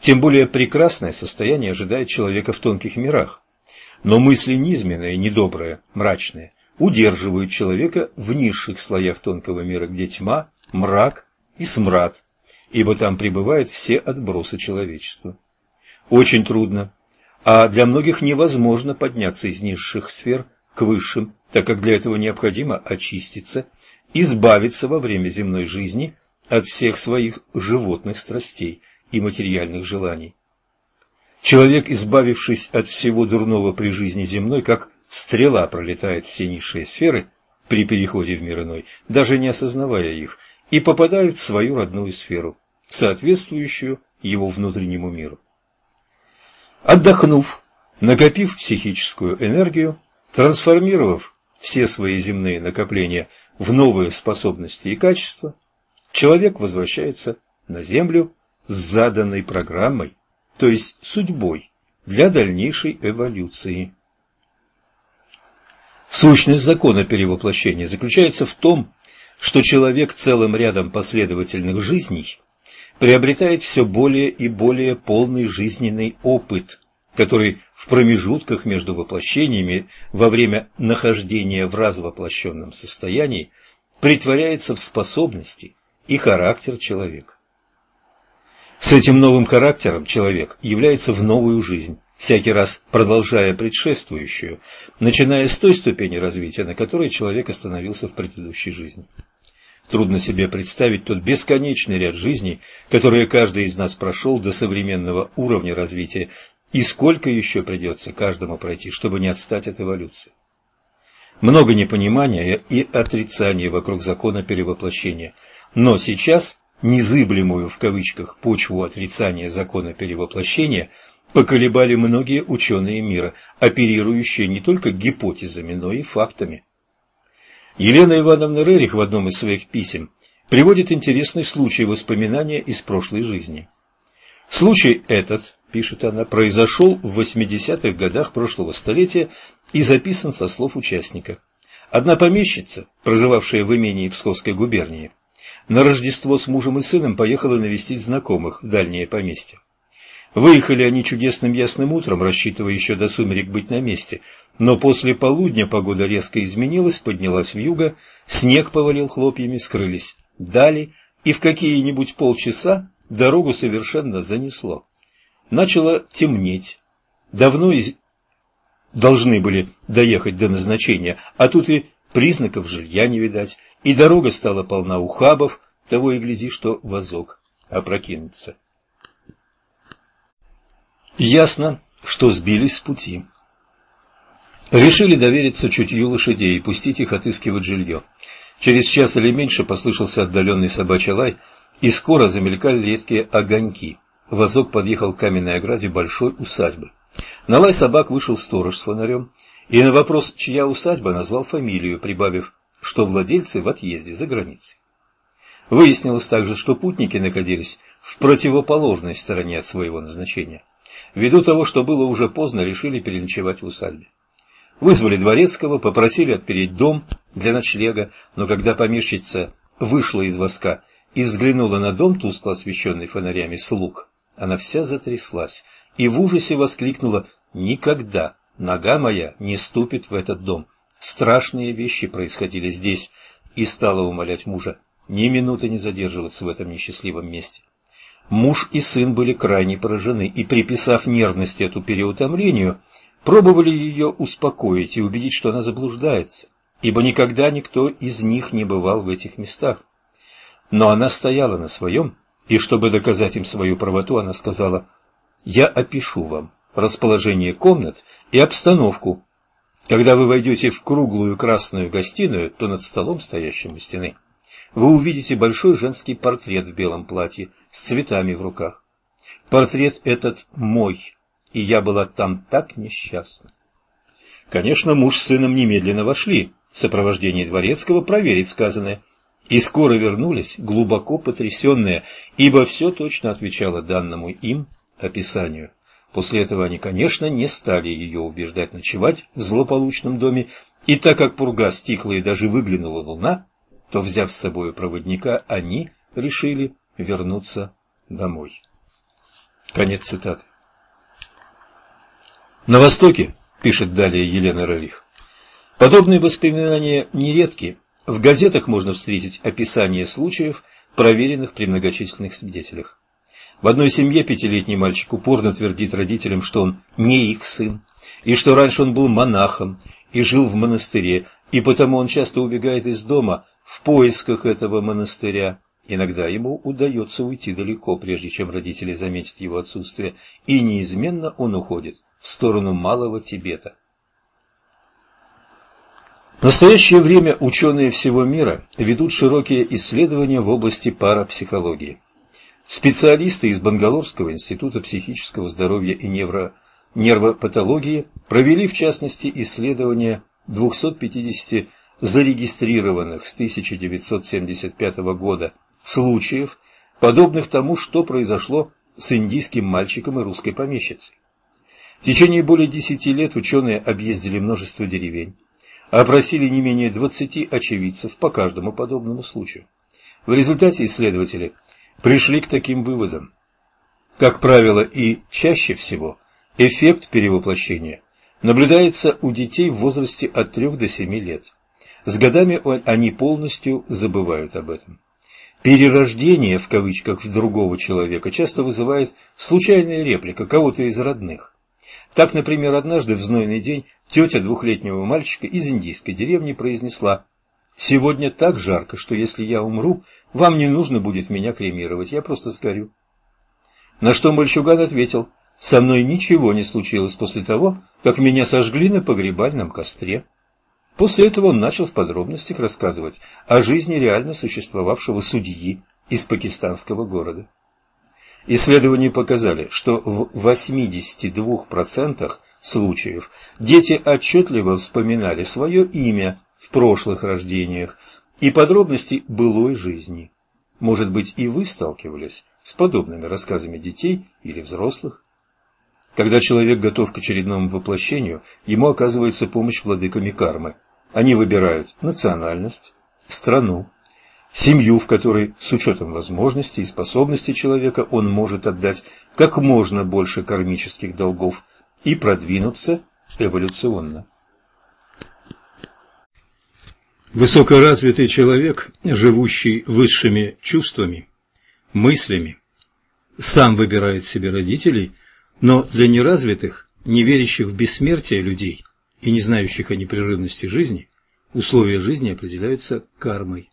тем более прекрасное состояние ожидает человека в тонких мирах. Но мысли низменные, недобрые, мрачные удерживают человека в низших слоях тонкого мира, где тьма, мрак и смрад, ибо там пребывают все отбросы человечества. Очень трудно а для многих невозможно подняться из низших сфер к высшим, так как для этого необходимо очиститься, избавиться во время земной жизни от всех своих животных страстей и материальных желаний. Человек, избавившись от всего дурного при жизни земной, как стрела пролетает все низшие сферы при переходе в мир иной, даже не осознавая их, и попадает в свою родную сферу, соответствующую его внутреннему миру. Отдохнув, накопив психическую энергию, трансформировав все свои земные накопления в новые способности и качества, человек возвращается на Землю с заданной программой, то есть судьбой для дальнейшей эволюции. Сущность закона перевоплощения заключается в том, что человек целым рядом последовательных жизней приобретает все более и более полный жизненный опыт, который в промежутках между воплощениями во время нахождения в развоплощенном состоянии притворяется в способности и характер человека. С этим новым характером человек является в новую жизнь, всякий раз продолжая предшествующую, начиная с той ступени развития, на которой человек остановился в предыдущей жизни. Трудно себе представить тот бесконечный ряд жизней, которые каждый из нас прошел до современного уровня развития, и сколько еще придется каждому пройти, чтобы не отстать от эволюции. Много непонимания и отрицания вокруг закона перевоплощения, но сейчас незыблемую в кавычках почву отрицания закона перевоплощения поколебали многие ученые мира, оперирующие не только гипотезами, но и фактами. Елена Ивановна Рерих в одном из своих писем приводит интересный случай воспоминания из прошлой жизни. Случай этот, пишет она, произошел в 80-х годах прошлого столетия и записан со слов участника. Одна помещица, проживавшая в имении Псковской губернии, на Рождество с мужем и сыном поехала навестить знакомых в дальнее поместье. Выехали они чудесным ясным утром, рассчитывая еще до сумерек быть на месте, но после полудня погода резко изменилась, поднялась в юго, снег повалил хлопьями, скрылись дали, и в какие-нибудь полчаса дорогу совершенно занесло. Начало темнеть. Давно из... должны были доехать до назначения, а тут и признаков жилья не видать, и дорога стала полна ухабов, того и гляди, что вазок опрокинется. Ясно, что сбились с пути. Решили довериться чутью лошадей и пустить их отыскивать жилье. Через час или меньше послышался отдаленный собачий лай, и скоро замелькали редкие огоньки. Возок подъехал к каменной ограде большой усадьбы. На лай собак вышел сторож с фонарем, и на вопрос, чья усадьба, назвал фамилию, прибавив, что владельцы в отъезде за границей. Выяснилось также, что путники находились в противоположной стороне от своего назначения. Ввиду того, что было уже поздно, решили переночевать в усадьбе. Вызвали дворецкого, попросили отпереть дом для ночлега, но когда помещица вышла из воска и взглянула на дом, тускло освещенный фонарями слуг, она вся затряслась и в ужасе воскликнула «Никогда нога моя не ступит в этот дом! Страшные вещи происходили здесь!» и стала умолять мужа ни минуты не задерживаться в этом несчастливом месте. Муж и сын были крайне поражены и, приписав нервность эту переутомлению, пробовали ее успокоить и убедить, что она заблуждается, ибо никогда никто из них не бывал в этих местах. Но она стояла на своем, и чтобы доказать им свою правоту, она сказала, «Я опишу вам расположение комнат и обстановку. Когда вы войдете в круглую красную гостиную, то над столом, стоящим у стены, вы увидите большой женский портрет в белом платье с цветами в руках. Портрет этот мой, и я была там так несчастна. Конечно, муж с сыном немедленно вошли в сопровождении дворецкого проверить сказанное, и скоро вернулись, глубоко потрясенные, ибо все точно отвечало данному им описанию. После этого они, конечно, не стали ее убеждать ночевать в злополучном доме, и так как пурга стихла и даже выглянула луна, то, взяв с собой проводника, они решили вернуться домой. Конец цитаты. На Востоке, пишет далее Елена Рерих, подобные воспоминания нередки. В газетах можно встретить описание случаев, проверенных при многочисленных свидетелях. В одной семье пятилетний мальчик упорно твердит родителям, что он не их сын, и что раньше он был монахом и жил в монастыре, и потому он часто убегает из дома в поисках этого монастыря. Иногда ему удается уйти далеко, прежде чем родители заметят его отсутствие, и неизменно он уходит в сторону Малого Тибета. В настоящее время ученые всего мира ведут широкие исследования в области парапсихологии. Специалисты из Бангалорского института психического здоровья и невро... нервопатологии провели в частности исследования 250 зарегистрированных с 1975 года случаев, подобных тому, что произошло с индийским мальчиком и русской помещицей. В течение более десяти лет ученые объездили множество деревень, опросили не менее 20 очевидцев по каждому подобному случаю. В результате исследователи пришли к таким выводам. Как правило и чаще всего эффект перевоплощения наблюдается у детей в возрасте от 3 до 7 лет. С годами они полностью забывают об этом. Перерождение, в кавычках, в другого человека часто вызывает случайная реплика кого-то из родных. Так, например, однажды в знойный день тетя двухлетнего мальчика из индийской деревни произнесла «Сегодня так жарко, что если я умру, вам не нужно будет меня кремировать, я просто сгорю». На что мальчуган ответил «Со мной ничего не случилось после того, как меня сожгли на погребальном костре». После этого он начал в подробностях рассказывать о жизни реально существовавшего судьи из пакистанского города. Исследования показали, что в 82% случаев дети отчетливо вспоминали свое имя в прошлых рождениях и подробности былой жизни. может быть, и вы сталкивались с подобными рассказами детей или взрослых? Когда человек готов к очередному воплощению, ему оказывается помощь владыками кармы. Они выбирают национальность, страну, семью, в которой, с учетом возможностей и способностей человека, он может отдать как можно больше кармических долгов и продвинуться эволюционно. Высокоразвитый человек, живущий высшими чувствами, мыслями, сам выбирает себе родителей, но для неразвитых, не верящих в бессмертие людей и не знающих о непрерывности жизни, условия жизни определяются кармой.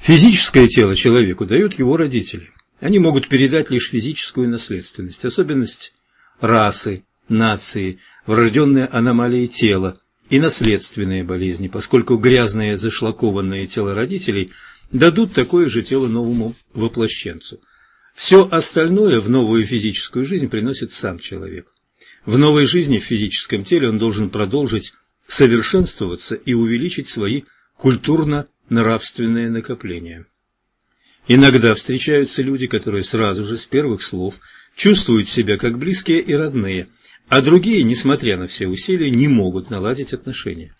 Физическое тело человеку дают его родители. Они могут передать лишь физическую наследственность, особенность расы, нации, врожденные аномалии тела и наследственные болезни, поскольку грязные зашлакованные тела родителей дадут такое же тело новому воплощенцу. Все остальное в новую физическую жизнь приносит сам человек. В новой жизни в физическом теле он должен продолжить совершенствоваться и увеличить свои культурно-нравственные накопления. Иногда встречаются люди, которые сразу же с первых слов чувствуют себя как близкие и родные, а другие, несмотря на все усилия, не могут наладить отношения.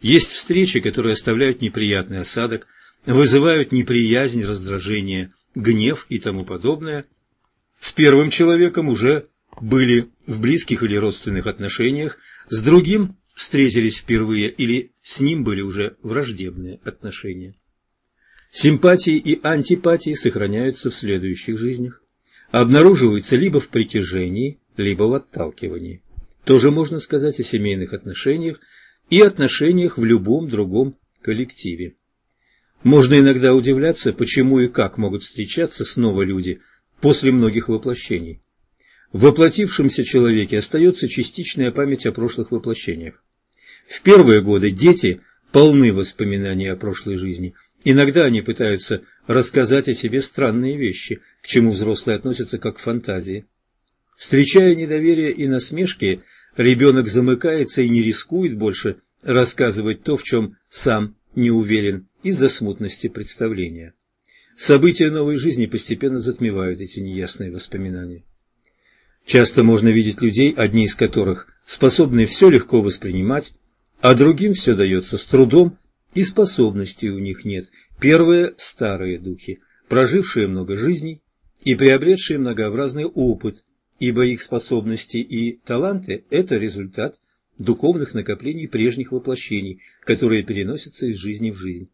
Есть встречи, которые оставляют неприятный осадок, вызывают неприязнь, раздражение, гнев и тому подобное. С первым человеком уже были в близких или родственных отношениях, с другим встретились впервые или с ним были уже враждебные отношения. Симпатии и антипатии сохраняются в следующих жизнях. Обнаруживаются либо в притяжении, либо в отталкивании. Тоже можно сказать о семейных отношениях и отношениях в любом другом коллективе. Можно иногда удивляться, почему и как могут встречаться снова люди после многих воплощений. В воплотившемся человеке остается частичная память о прошлых воплощениях. В первые годы дети полны воспоминаний о прошлой жизни, Иногда они пытаются рассказать о себе странные вещи, к чему взрослые относятся как к фантазии. Встречая недоверие и насмешки, ребенок замыкается и не рискует больше рассказывать то, в чем сам не уверен из-за смутности представления. События новой жизни постепенно затмевают эти неясные воспоминания. Часто можно видеть людей, одни из которых способны все легко воспринимать, а другим все дается с трудом и способностей у них нет. Первые – старые духи, прожившие много жизней и приобретшие многообразный опыт, ибо их способности и таланты – это результат духовных накоплений прежних воплощений, которые переносятся из жизни в жизнь.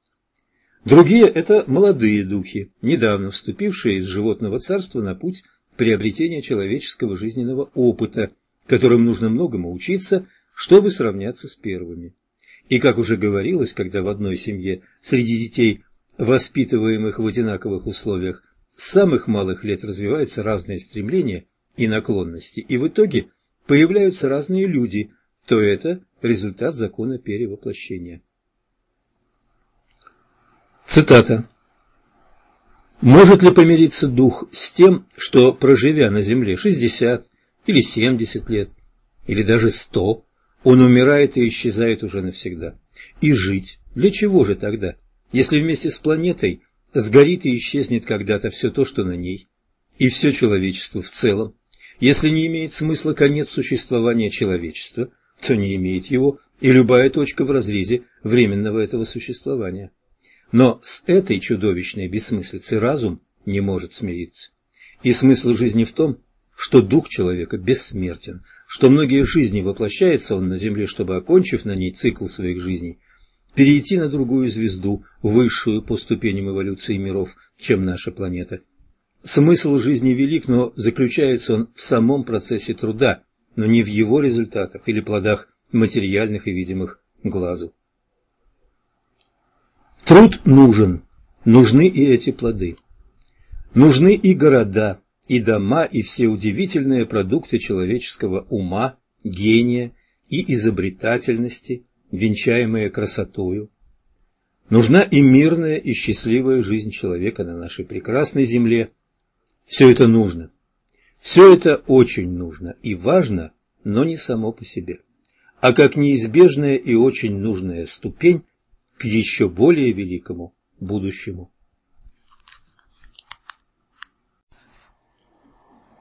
Другие – это молодые духи, недавно вступившие из животного царства на путь приобретения человеческого жизненного опыта, которым нужно многому учиться, чтобы сравняться с первыми. И, как уже говорилось, когда в одной семье среди детей, воспитываемых в одинаковых условиях, с самых малых лет развиваются разные стремления и наклонности, и в итоге появляются разные люди, то это результат закона перевоплощения. Цитата. Может ли помириться дух с тем, что, проживя на земле 60 или 70 лет, или даже 100, он умирает и исчезает уже навсегда. И жить для чего же тогда, если вместе с планетой сгорит и исчезнет когда-то все то, что на ней, и все человечество в целом? Если не имеет смысла конец существования человечества, то не имеет его и любая точка в разрезе временного этого существования. Но с этой чудовищной бессмыслицей разум не может смириться. И смысл жизни в том, что дух человека бессмертен, что многие жизни воплощается он на Земле, чтобы, окончив на ней цикл своих жизней, перейти на другую звезду, высшую по ступеням эволюции миров, чем наша планета. Смысл жизни велик, но заключается он в самом процессе труда, но не в его результатах или плодах материальных и видимых глазу. Труд нужен, нужны и эти плоды. Нужны и города, и дома, и все удивительные продукты человеческого ума, гения и изобретательности, венчаемые красотою. Нужна и мирная, и счастливая жизнь человека на нашей прекрасной земле. Все это нужно. Все это очень нужно и важно, но не само по себе, а как неизбежная и очень нужная ступень к еще более великому будущему.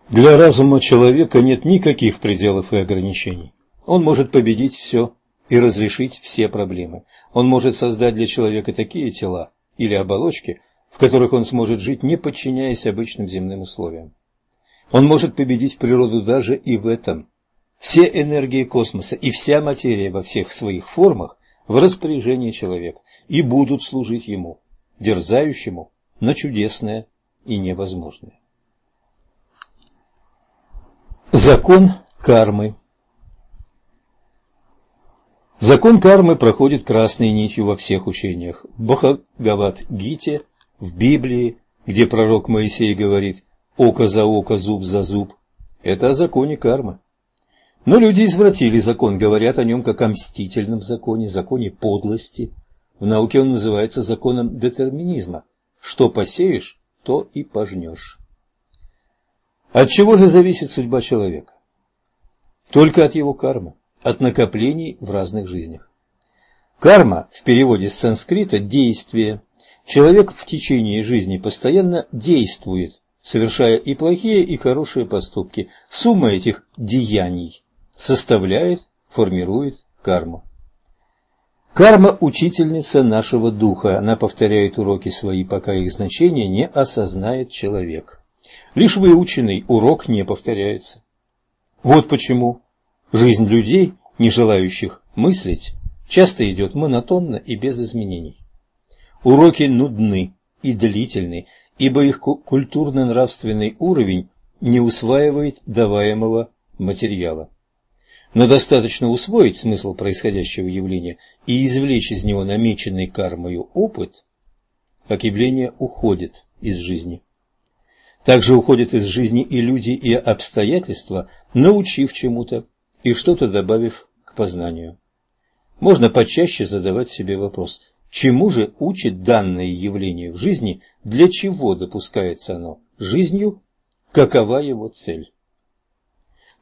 Для разума человека нет никаких пределов и ограничений. Он может победить все и разрешить все проблемы. Он может создать для человека такие тела или оболочки, в которых он сможет жить, не подчиняясь обычным земным условиям. Он может победить природу даже и в этом. Все энергии космоса и вся материя во всех своих формах в распоряжении человека и будут служить ему, дерзающему на чудесное и невозможное. Закон кармы Закон кармы проходит красной нитью во всех учениях. Бхагават-гите, в Библии, где пророк Моисей говорит «око за око, зуб за зуб», это о законе кармы. Но люди извратили закон, говорят о нем как о мстительном законе, законе подлости. В науке он называется законом детерминизма. Что посеешь, то и пожнешь. От чего же зависит судьба человека? Только от его кармы, от накоплений в разных жизнях. Карма в переводе с санскрита – действие. Человек в течение жизни постоянно действует, совершая и плохие, и хорошие поступки. Сумма этих деяний составляет, формирует карму. Карма – учительница нашего духа. Она повторяет уроки свои, пока их значение не осознает человек. Лишь выученный урок не повторяется. Вот почему жизнь людей, не желающих мыслить, часто идет монотонно и без изменений. Уроки нудны и длительны, ибо их культурно-нравственный уровень не усваивает даваемого материала. Но достаточно усвоить смысл происходящего явления и извлечь из него намеченный кармою опыт, как явление уходит из жизни. Также уходят из жизни и люди, и обстоятельства, научив чему-то и что-то добавив к познанию. Можно почаще задавать себе вопрос, чему же учит данное явление в жизни, для чего допускается оно жизнью, какова его цель.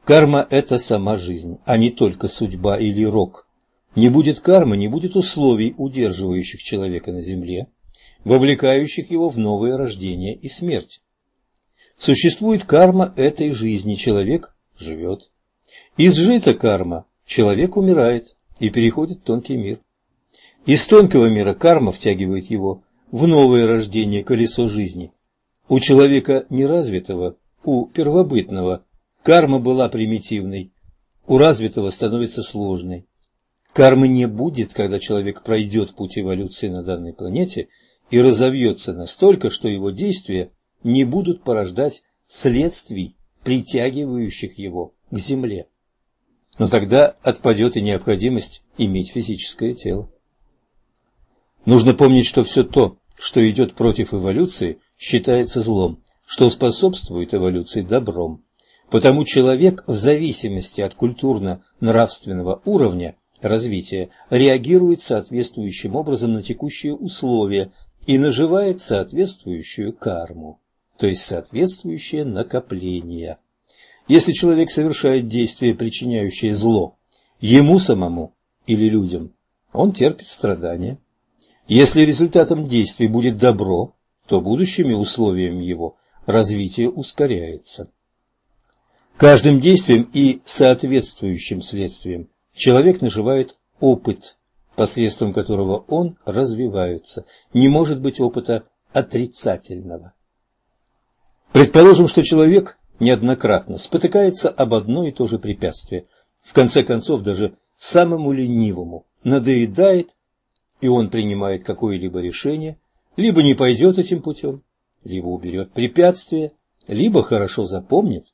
Карма – это сама жизнь, а не только судьба или рок. Не будет кармы, не будет условий, удерживающих человека на земле, вовлекающих его в новое рождение и смерть. Существует карма этой жизни, человек живет. Изжита карма, человек умирает и переходит в тонкий мир. Из тонкого мира карма втягивает его в новое рождение колесо жизни. У человека неразвитого, у первобытного Карма была примитивной, у развитого становится сложной. Кармы не будет, когда человек пройдет путь эволюции на данной планете и разовьется настолько, что его действия не будут порождать следствий, притягивающих его к Земле. Но тогда отпадет и необходимость иметь физическое тело. Нужно помнить, что все то, что идет против эволюции, считается злом, что способствует эволюции добром. Потому человек в зависимости от культурно-нравственного уровня развития реагирует соответствующим образом на текущие условия и наживает соответствующую карму, то есть соответствующее накопление. Если человек совершает действие, причиняющее зло, ему самому или людям, он терпит страдания. Если результатом действий будет добро, то будущими условиями его развитие ускоряется. Каждым действием и соответствующим следствием человек наживает опыт, посредством которого он развивается. Не может быть опыта отрицательного. Предположим, что человек неоднократно спотыкается об одно и то же препятствие. В конце концов, даже самому ленивому надоедает, и он принимает какое-либо решение, либо не пойдет этим путем, либо уберет препятствие, либо хорошо запомнит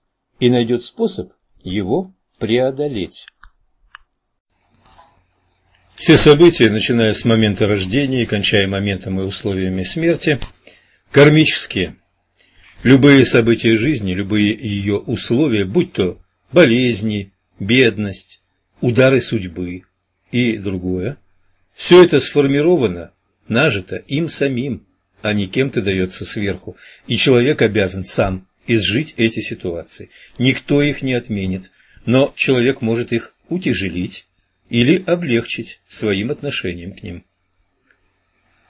и найдет способ его преодолеть. Все события, начиная с момента рождения и кончая моментом и условиями смерти, кармические. Любые события жизни, любые ее условия, будь то болезни, бедность, удары судьбы и другое, все это сформировано, нажито им самим, а не кем-то дается сверху, и человек обязан сам изжить эти ситуации. Никто их не отменит, но человек может их утяжелить или облегчить своим отношением к ним.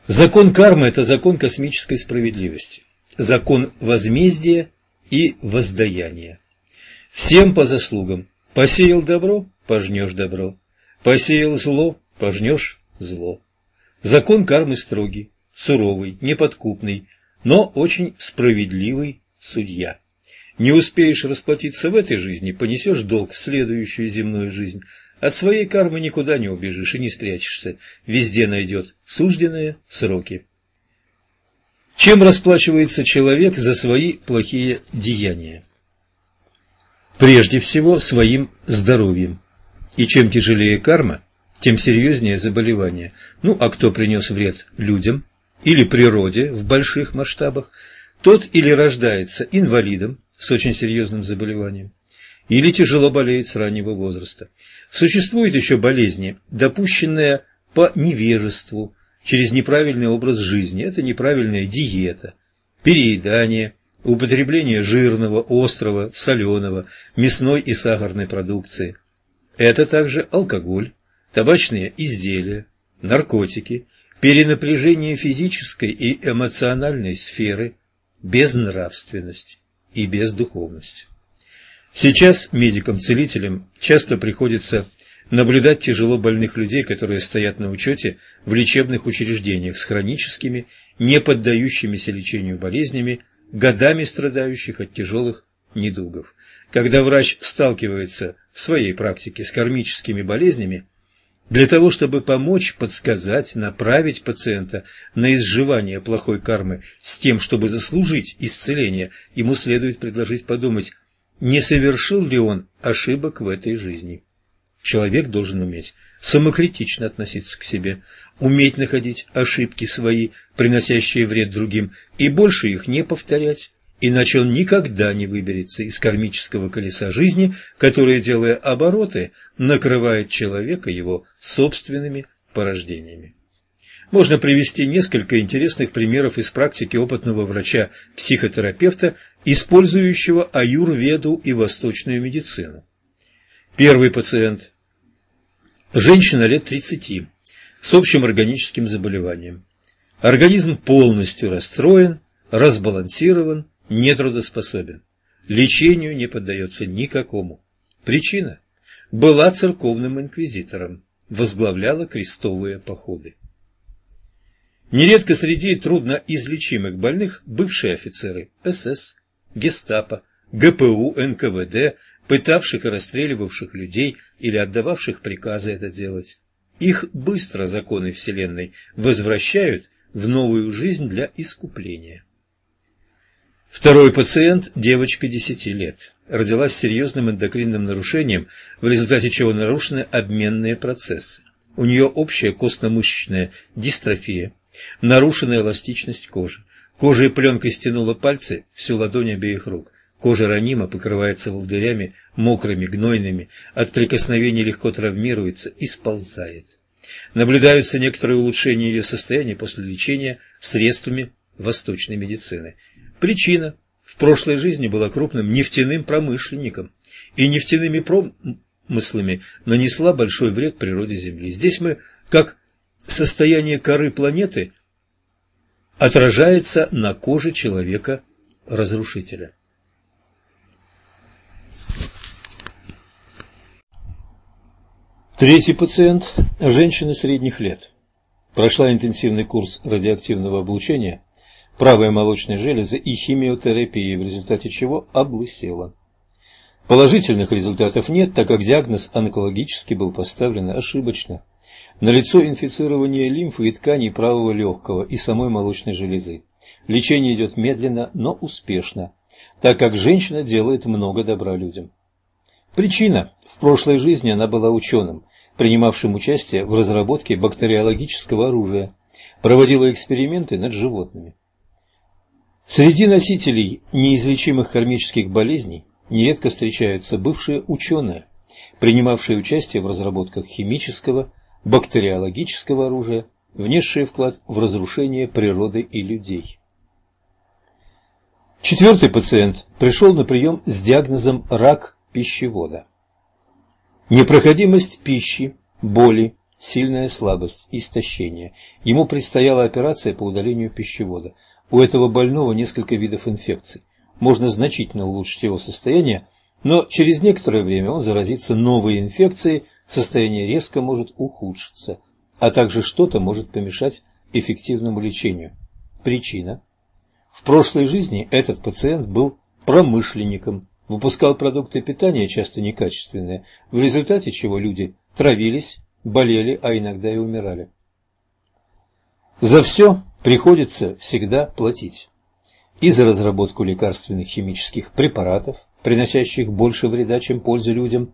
Закон кармы – это закон космической справедливости, закон возмездия и воздаяния. Всем по заслугам. Посеял добро – пожнешь добро. Посеял зло – пожнешь зло. Закон кармы строгий, суровый, неподкупный, но очень справедливый судья. Не успеешь расплатиться в этой жизни, понесешь долг в следующую земную жизнь. От своей кармы никуда не убежишь и не спрячешься. Везде найдет сужденные сроки. Чем расплачивается человек за свои плохие деяния? Прежде всего, своим здоровьем. И чем тяжелее карма, тем серьезнее заболевание. Ну, а кто принес вред людям или природе в больших масштабах, тот или рождается инвалидом с очень серьезным заболеванием, или тяжело болеет с раннего возраста. Существуют еще болезни, допущенные по невежеству, через неправильный образ жизни. Это неправильная диета, переедание, употребление жирного, острого, соленого, мясной и сахарной продукции. Это также алкоголь, табачные изделия, наркотики, перенапряжение физической и эмоциональной сферы, безнравственность и бездуховность. Сейчас медикам-целителям часто приходится наблюдать тяжело больных людей, которые стоят на учете в лечебных учреждениях с хроническими, не поддающимися лечению болезнями, годами страдающих от тяжелых недугов. Когда врач сталкивается в своей практике с кармическими болезнями, для того, чтобы помочь, подсказать, направить пациента на изживание плохой кармы с тем, чтобы заслужить исцеление, ему следует предложить подумать, не совершил ли он ошибок в этой жизни. Человек должен уметь самокритично относиться к себе, уметь находить ошибки свои, приносящие вред другим, и больше их не повторять, иначе он никогда не выберется из кармического колеса жизни, которое, делая обороты, накрывает человека его собственными порождениями. Можно привести несколько интересных примеров из практики опытного врача-психотерапевта, использующего аюрведу и восточную медицину. Первый пациент – женщина лет 30 с общим органическим заболеванием. Организм полностью расстроен, разбалансирован, нетрудоспособен. Лечению не поддается никакому. Причина – была церковным инквизитором, возглавляла крестовые походы. Нередко среди трудноизлечимых больных бывшие офицеры СС, Гестапо, ГПУ, НКВД, пытавших и расстреливавших людей или отдававших приказы это делать. Их быстро законы Вселенной возвращают в новую жизнь для искупления. Второй пациент – девочка 10 лет. Родилась с серьезным эндокринным нарушением, в результате чего нарушены обменные процессы. У нее общая костно-мышечная дистрофия, нарушенная эластичность кожи. Кожа и пленкой стянула пальцы, всю ладонь обеих рук. Кожа ранима покрывается волдырями, мокрыми, гнойными, от прикосновений легко травмируется и сползает. Наблюдаются некоторые улучшения ее состояния после лечения средствами восточной медицины – Причина – в прошлой жизни была крупным нефтяным промышленником, и нефтяными промыслами нанесла большой вред природе Земли. Здесь мы, как состояние коры планеты, отражается на коже человека-разрушителя. Третий пациент – женщина средних лет. Прошла интенсивный курс радиоактивного облучения правой молочной железы и химиотерапии, в результате чего облысела. Положительных результатов нет, так как диагноз онкологически был поставлен ошибочно. Налицо инфицирование лимфы и тканей правого легкого и самой молочной железы. Лечение идет медленно, но успешно, так как женщина делает много добра людям. Причина – в прошлой жизни она была ученым, принимавшим участие в разработке бактериологического оружия, проводила эксперименты над животными. Среди носителей неизлечимых кармических болезней нередко встречаются бывшие ученые, принимавшие участие в разработках химического, бактериологического оружия, внесшие вклад в разрушение природы и людей. Четвертый пациент пришел на прием с диагнозом рак пищевода. Непроходимость пищи, боли, сильная слабость, истощение. Ему предстояла операция по удалению пищевода – у этого больного несколько видов инфекций. можно значительно улучшить его состояние, но через некоторое время он заразится новой инфекцией, состояние резко может ухудшиться, а также что-то может помешать эффективному лечению. Причина. В прошлой жизни этот пациент был промышленником, выпускал продукты питания, часто некачественные, в результате чего люди травились, болели, а иногда и умирали. За все приходится всегда платить. И за разработку лекарственных химических препаратов, приносящих больше вреда, чем пользы людям,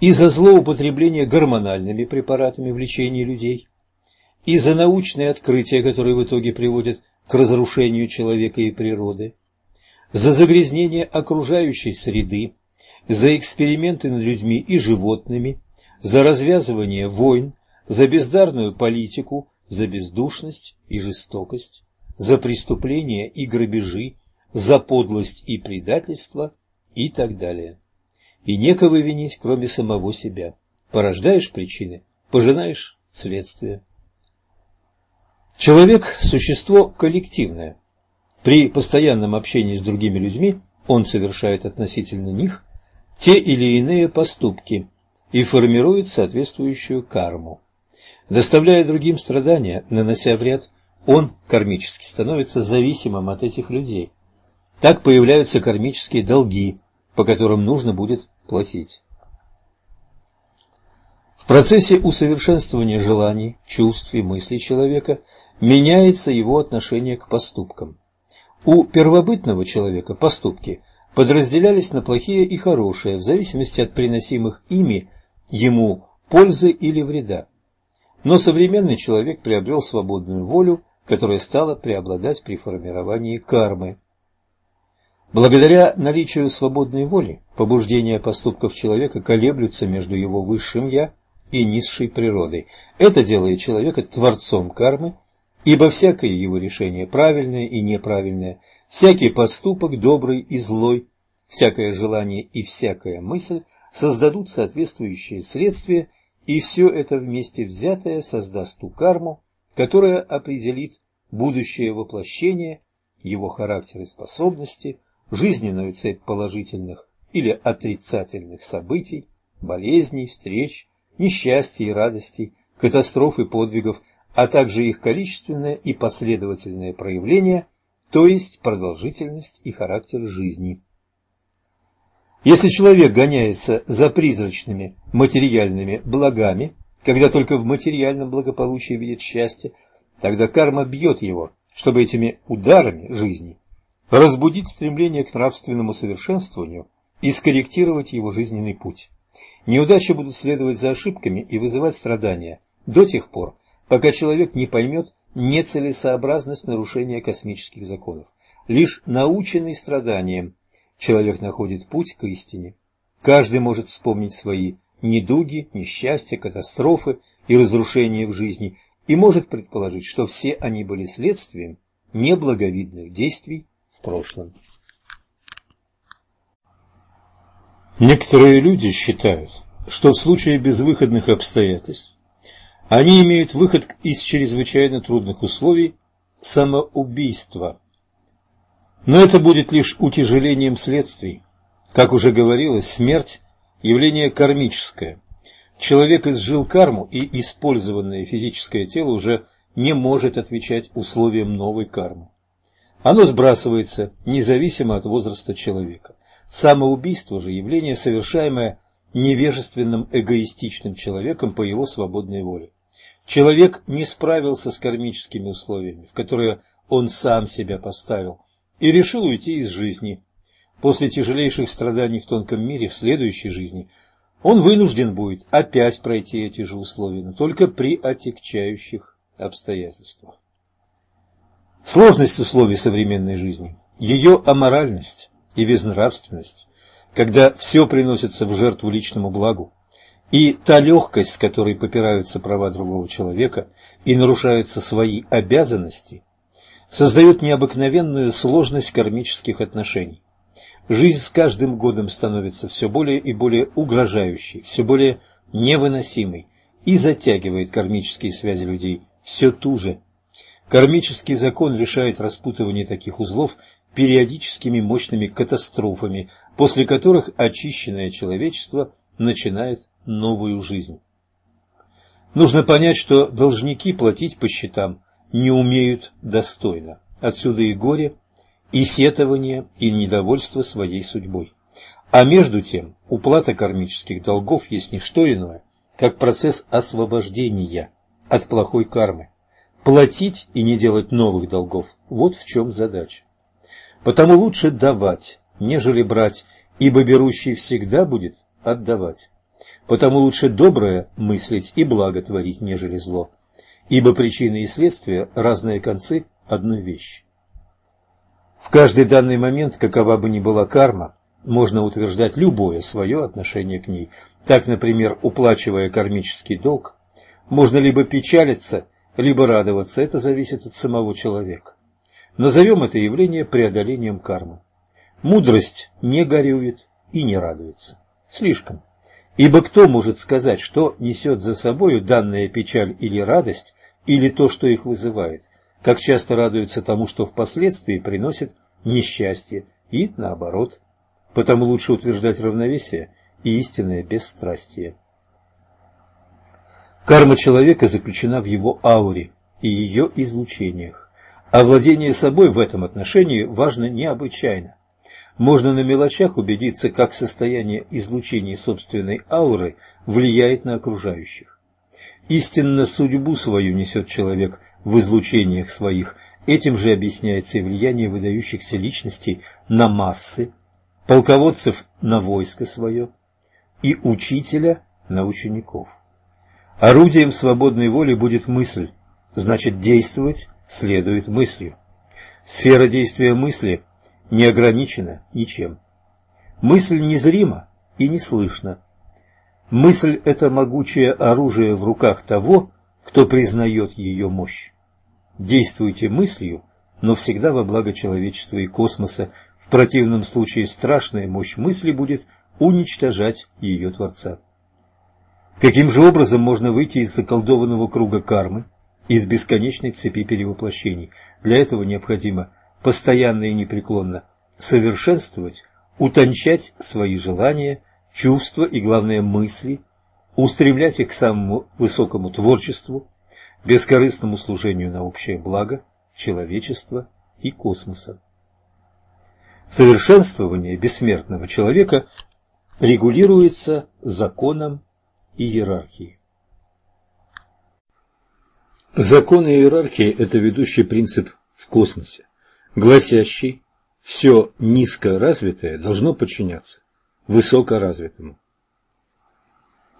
и за злоупотребление гормональными препаратами в лечении людей, и за научные открытия, которые в итоге приводят к разрушению человека и природы, за загрязнение окружающей среды, за эксперименты над людьми и животными, за развязывание войн, за бездарную политику, за бездушность и жестокость, за преступления и грабежи, за подлость и предательство и так далее. И некого винить, кроме самого себя. Порождаешь причины, пожинаешь следствие. Человек – существо коллективное. При постоянном общении с другими людьми он совершает относительно них те или иные поступки и формирует соответствующую карму. Доставляя другим страдания, нанося вред, он кармически становится зависимым от этих людей. Так появляются кармические долги, по которым нужно будет платить. В процессе усовершенствования желаний, чувств и мыслей человека меняется его отношение к поступкам. У первобытного человека поступки подразделялись на плохие и хорошие в зависимости от приносимых ими ему пользы или вреда. Но современный человек приобрел свободную волю, которая стала преобладать при формировании кармы. Благодаря наличию свободной воли побуждения поступков человека колеблются между его высшим «я» и низшей природой. Это делает человека творцом кармы – Ибо всякое его решение правильное и неправильное, всякий поступок добрый и злой, всякое желание и всякая мысль создадут соответствующие следствия, и все это вместе взятое создаст ту карму, которая определит будущее воплощение, его характер и способности, жизненную цепь положительных или отрицательных событий, болезней, встреч, несчастий и радостей, катастроф и подвигов, а также их количественное и последовательное проявление, то есть продолжительность и характер жизни. Если человек гоняется за призрачными материальными благами, когда только в материальном благополучии видит счастье, тогда карма бьет его, чтобы этими ударами жизни разбудить стремление к нравственному совершенствованию и скорректировать его жизненный путь. Неудачи будут следовать за ошибками и вызывать страдания до тех пор, пока человек не поймет нецелесообразность нарушения космических законов. Лишь наученный страданием человек находит путь к истине. Каждый может вспомнить свои недуги, несчастья, катастрофы и разрушения в жизни и может предположить, что все они были следствием неблаговидных действий в прошлом. Некоторые люди считают, что в случае безвыходных обстоятельств они имеют выход из чрезвычайно трудных условий – самоубийства. Но это будет лишь утяжелением следствий. Как уже говорилось, смерть – явление кармическое. Человек изжил карму, и использованное физическое тело уже не может отвечать условиям новой кармы. Оно сбрасывается независимо от возраста человека. Самоубийство же – явление, совершаемое невежественным эгоистичным человеком по его свободной воле. Человек не справился с кармическими условиями, в которые он сам себя поставил, и решил уйти из жизни. После тяжелейших страданий в тонком мире в следующей жизни он вынужден будет опять пройти эти же условия, но только при отягчающих обстоятельствах. Сложность условий современной жизни, ее аморальность и безнравственность, когда все приносится в жертву личному благу, и та легкость, с которой попираются права другого человека и нарушаются свои обязанности, создает необыкновенную сложность кармических отношений. Жизнь с каждым годом становится все более и более угрожающей, все более невыносимой и затягивает кармические связи людей все туже. Кармический закон решает распутывание таких узлов периодическими мощными катастрофами, после которых очищенное человечество начинает новую жизнь. Нужно понять, что должники платить по счетам не умеют достойно. Отсюда и горе, и сетование, и недовольство своей судьбой. А между тем, уплата кармических долгов есть не что иное, как процесс освобождения от плохой кармы. Платить и не делать новых долгов – вот в чем задача. Потому лучше давать, нежели брать, ибо берущий всегда будет отдавать. Потому лучше доброе мыслить и благо творить, нежели зло, ибо причины и следствия – разные концы одной вещи. В каждый данный момент, какова бы ни была карма, можно утверждать любое свое отношение к ней. Так, например, уплачивая кармический долг, можно либо печалиться, либо радоваться, это зависит от самого человека. Назовем это явление преодолением кармы. Мудрость не горюет и не радуется. Слишком. Ибо кто может сказать, что несет за собою данная печаль или радость, или то, что их вызывает, как часто радуются тому, что впоследствии приносит несчастье, и наоборот. Потому лучше утверждать равновесие и истинное бесстрастие. Карма человека заключена в его ауре и ее излучениях. А владение собой в этом отношении важно необычайно. Можно на мелочах убедиться, как состояние излучений собственной ауры влияет на окружающих. Истинно судьбу свою несет человек в излучениях своих. Этим же объясняется и влияние выдающихся личностей на массы, полководцев на войско свое и учителя на учеников. Орудием свободной воли будет мысль, значит действовать следует мыслью. Сфера действия мысли не ограничена ничем. Мысль незрима и не слышна. Мысль – это могучее оружие в руках того, кто признает ее мощь. Действуйте мыслью, но всегда во благо человечества и космоса, в противном случае страшная мощь мысли будет уничтожать ее Творца. Каким же образом можно выйти из заколдованного круга кармы, из бесконечной цепи перевоплощений? Для этого необходимо постоянно и непреклонно совершенствовать, утончать свои желания, чувства и, главное, мысли, устремлять их к самому высокому творчеству, бескорыстному служению на общее благо человечества и космоса. Совершенствование бессмертного человека регулируется законом иерархии. Закон иерархии – это ведущий принцип в космосе, гласящий «все низкоразвитое должно подчиняться высокоразвитому».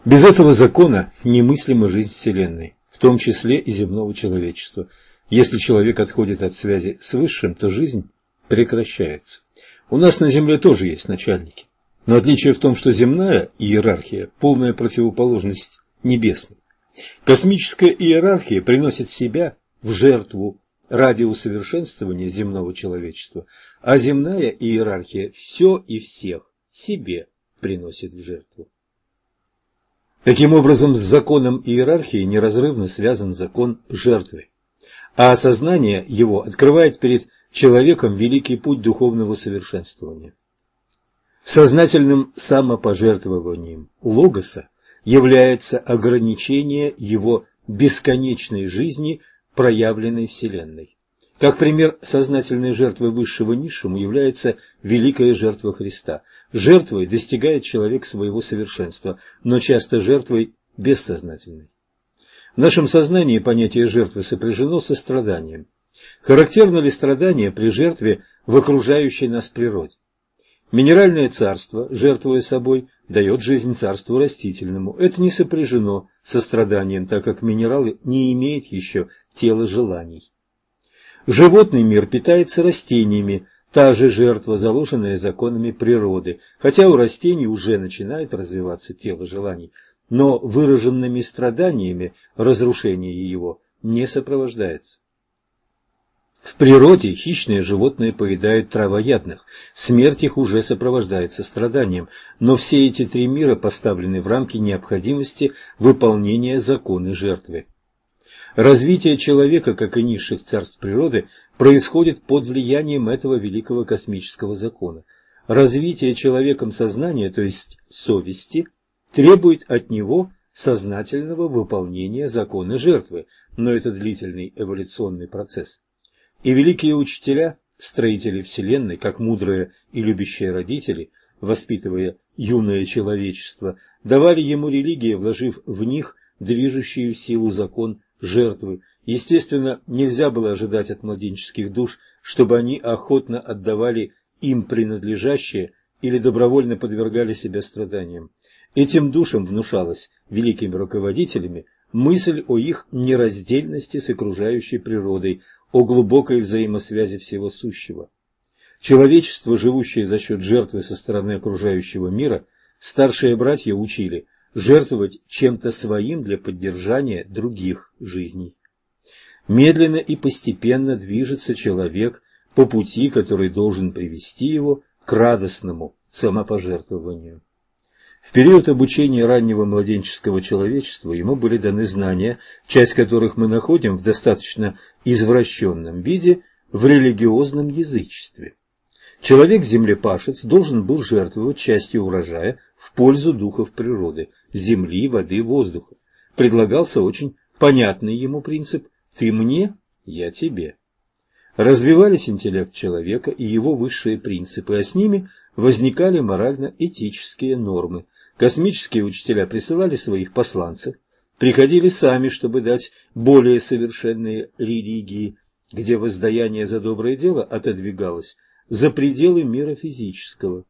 Без этого закона немыслима жизнь Вселенной, в том числе и земного человечества. Если человек отходит от связи с Высшим, то жизнь прекращается. У нас на Земле тоже есть начальники. Но отличие в том, что земная иерархия – полная противоположность небесной. Космическая иерархия приносит себя в жертву ради усовершенствования земного человечества, а земная иерархия все и всех себе приносит в жертву. Таким образом, с законом иерархии неразрывно связан закон жертвы, а осознание его открывает перед человеком великий путь духовного совершенствования. Сознательным самопожертвованием логоса является ограничение его бесконечной жизни, проявленной Вселенной. Как пример сознательной жертвы высшего низшему является великая жертва Христа. Жертвой достигает человек своего совершенства, но часто жертвой бессознательной. В нашем сознании понятие жертвы сопряжено со страданием. Характерно ли страдание при жертве в окружающей нас природе? Минеральное царство, жертвуя собой, дает жизнь царству растительному. Это не сопряжено со страданием, так как минералы не имеют еще тела желаний. Животный мир питается растениями, та же жертва, заложенная законами природы, хотя у растений уже начинает развиваться тело желаний, но выраженными страданиями разрушение его не сопровождается. В природе хищные животные поедают травоядных, смерть их уже сопровождается страданием, но все эти три мира поставлены в рамки необходимости выполнения закона жертвы. Развитие человека, как и низших царств природы, происходит под влиянием этого великого космического закона. Развитие человеком сознания, то есть совести, требует от него сознательного выполнения закона жертвы, но это длительный эволюционный процесс. И великие учителя, строители Вселенной, как мудрые и любящие родители, воспитывая юное человечество, давали ему религии, вложив в них движущую силу закон жертвы. Естественно, нельзя было ожидать от младенческих душ, чтобы они охотно отдавали им принадлежащее или добровольно подвергали себя страданиям. Этим душам внушалось великими руководителями мысль о их нераздельности с окружающей природой, о глубокой взаимосвязи всего сущего. Человечество, живущее за счет жертвы со стороны окружающего мира, старшие братья учили жертвовать чем-то своим для поддержания других жизней. Медленно и постепенно движется человек по пути, который должен привести его к радостному самопожертвованию. В период обучения раннего младенческого человечества ему были даны знания, часть которых мы находим в достаточно извращенном виде в религиозном язычестве. Человек-землепашец должен был жертвовать частью урожая в пользу духов природы – земли, воды, воздуха. Предлагался очень понятный ему принцип «ты мне, я тебе». Развивались интеллект человека и его высшие принципы, а с ними возникали морально-этические нормы. Космические учителя присылали своих посланцев, приходили сами, чтобы дать более совершенные религии, где воздаяние за доброе дело отодвигалось за пределы мира физического.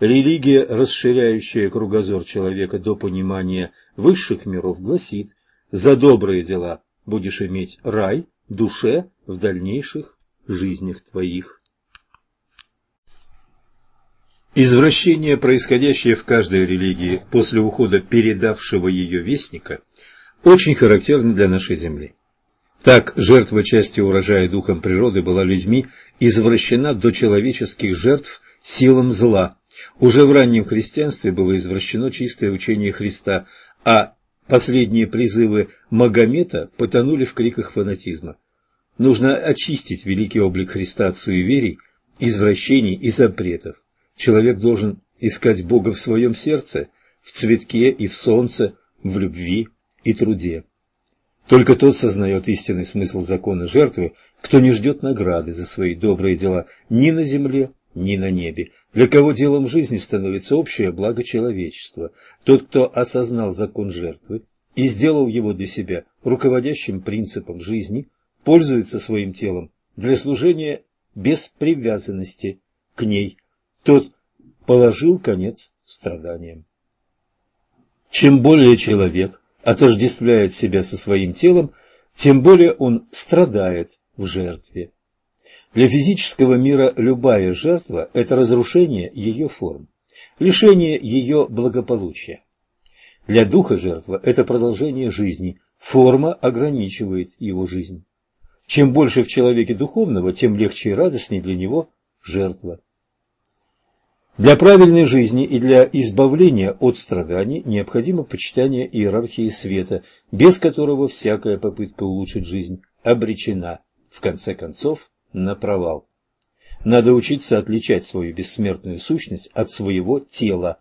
Религия, расширяющая кругозор человека до понимания высших миров, гласит «За добрые дела будешь иметь рай, душе в дальнейших жизнях твоих». Извращение, происходящее в каждой религии после ухода передавшего ее вестника, очень характерно для нашей Земли. Так, жертва части урожая духом природы была людьми извращена до человеческих жертв силам зла. Уже в раннем христианстве было извращено чистое учение Христа, а последние призывы Магомета потонули в криках фанатизма. Нужно очистить великий облик Христа от суеверий, извращений и запретов. Человек должен искать Бога в своем сердце, в цветке и в солнце, в любви и труде. Только тот сознает истинный смысл закона жертвы, кто не ждет награды за свои добрые дела ни на земле, ни на небе, для кого делом жизни становится общее благо человечества. Тот, кто осознал закон жертвы и сделал его для себя руководящим принципом жизни, пользуется своим телом для служения без привязанности к ней, тот положил конец страданиям. Чем более человек отождествляет себя со своим телом, тем более он страдает в жертве. Для физического мира любая жертва – это разрушение ее форм, лишение ее благополучия. Для духа жертва – это продолжение жизни, форма ограничивает его жизнь. Чем больше в человеке духовного, тем легче и радостнее для него жертва. Для правильной жизни и для избавления от страданий необходимо почитание иерархии света, без которого всякая попытка улучшить жизнь обречена, в конце концов, на провал. Надо учиться отличать свою бессмертную сущность от своего тела.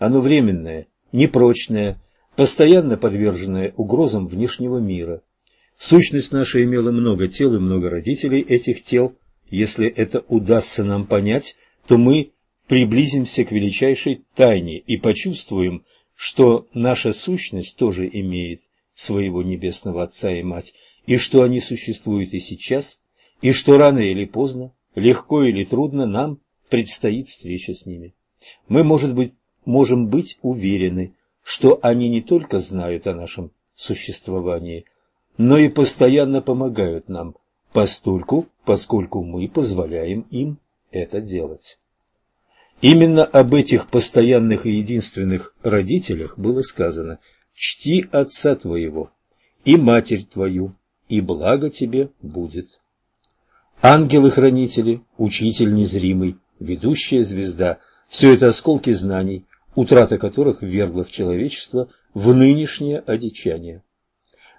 Оно временное, непрочное, постоянно подверженное угрозам внешнего мира. Сущность наша имела много тел и много родителей этих тел. Если это удастся нам понять, то мы приблизимся к величайшей тайне и почувствуем, что наша сущность тоже имеет своего небесного Отца и Мать, и что они существуют и сейчас, и что рано или поздно, легко или трудно нам предстоит встреча с ними. Мы, может быть, можем быть уверены, что они не только знают о нашем существовании, но и постоянно помогают нам, постольку, поскольку мы позволяем им это делать. Именно об этих постоянных и единственных родителях было сказано «Чти отца твоего и матерь твою, и благо тебе будет». Ангелы-хранители, учитель незримый, ведущая звезда – все это осколки знаний, утрата которых ввергла в человечество в нынешнее одичание.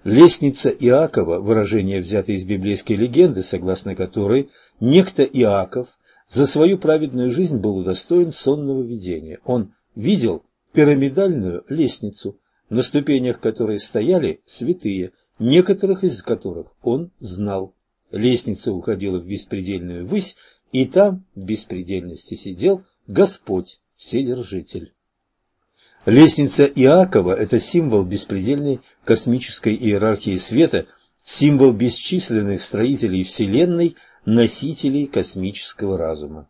Лестница Иакова – выражение, взятое из библейской легенды, согласно которой некто Иаков за свою праведную жизнь был удостоен сонного видения. Он видел пирамидальную лестницу, на ступенях которой стояли святые, некоторых из которых он знал. Лестница уходила в беспредельную высь, и там в беспредельности сидел Господь Вседержитель. Лестница Иакова – это символ беспредельной космической иерархии света, символ бесчисленных строителей Вселенной, носителей космического разума.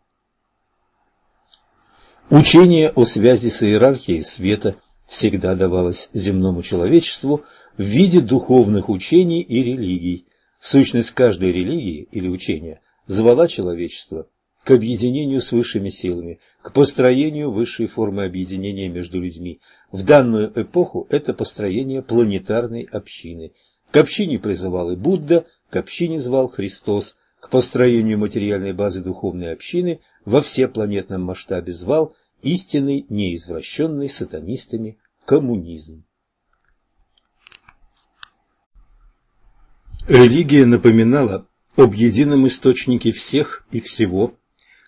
Учение о связи с иерархией света всегда давалось земному человечеству в виде духовных учений и религий. Сущность каждой религии или учения звала человечество к объединению с высшими силами, к построению высшей формы объединения между людьми. В данную эпоху это построение планетарной общины. К общине призывал и Будда, к общине звал Христос, к построению материальной базы духовной общины во всепланетном масштабе звал истинный, неизвращенный сатанистами коммунизм. Религия напоминала об едином источнике всех и всего,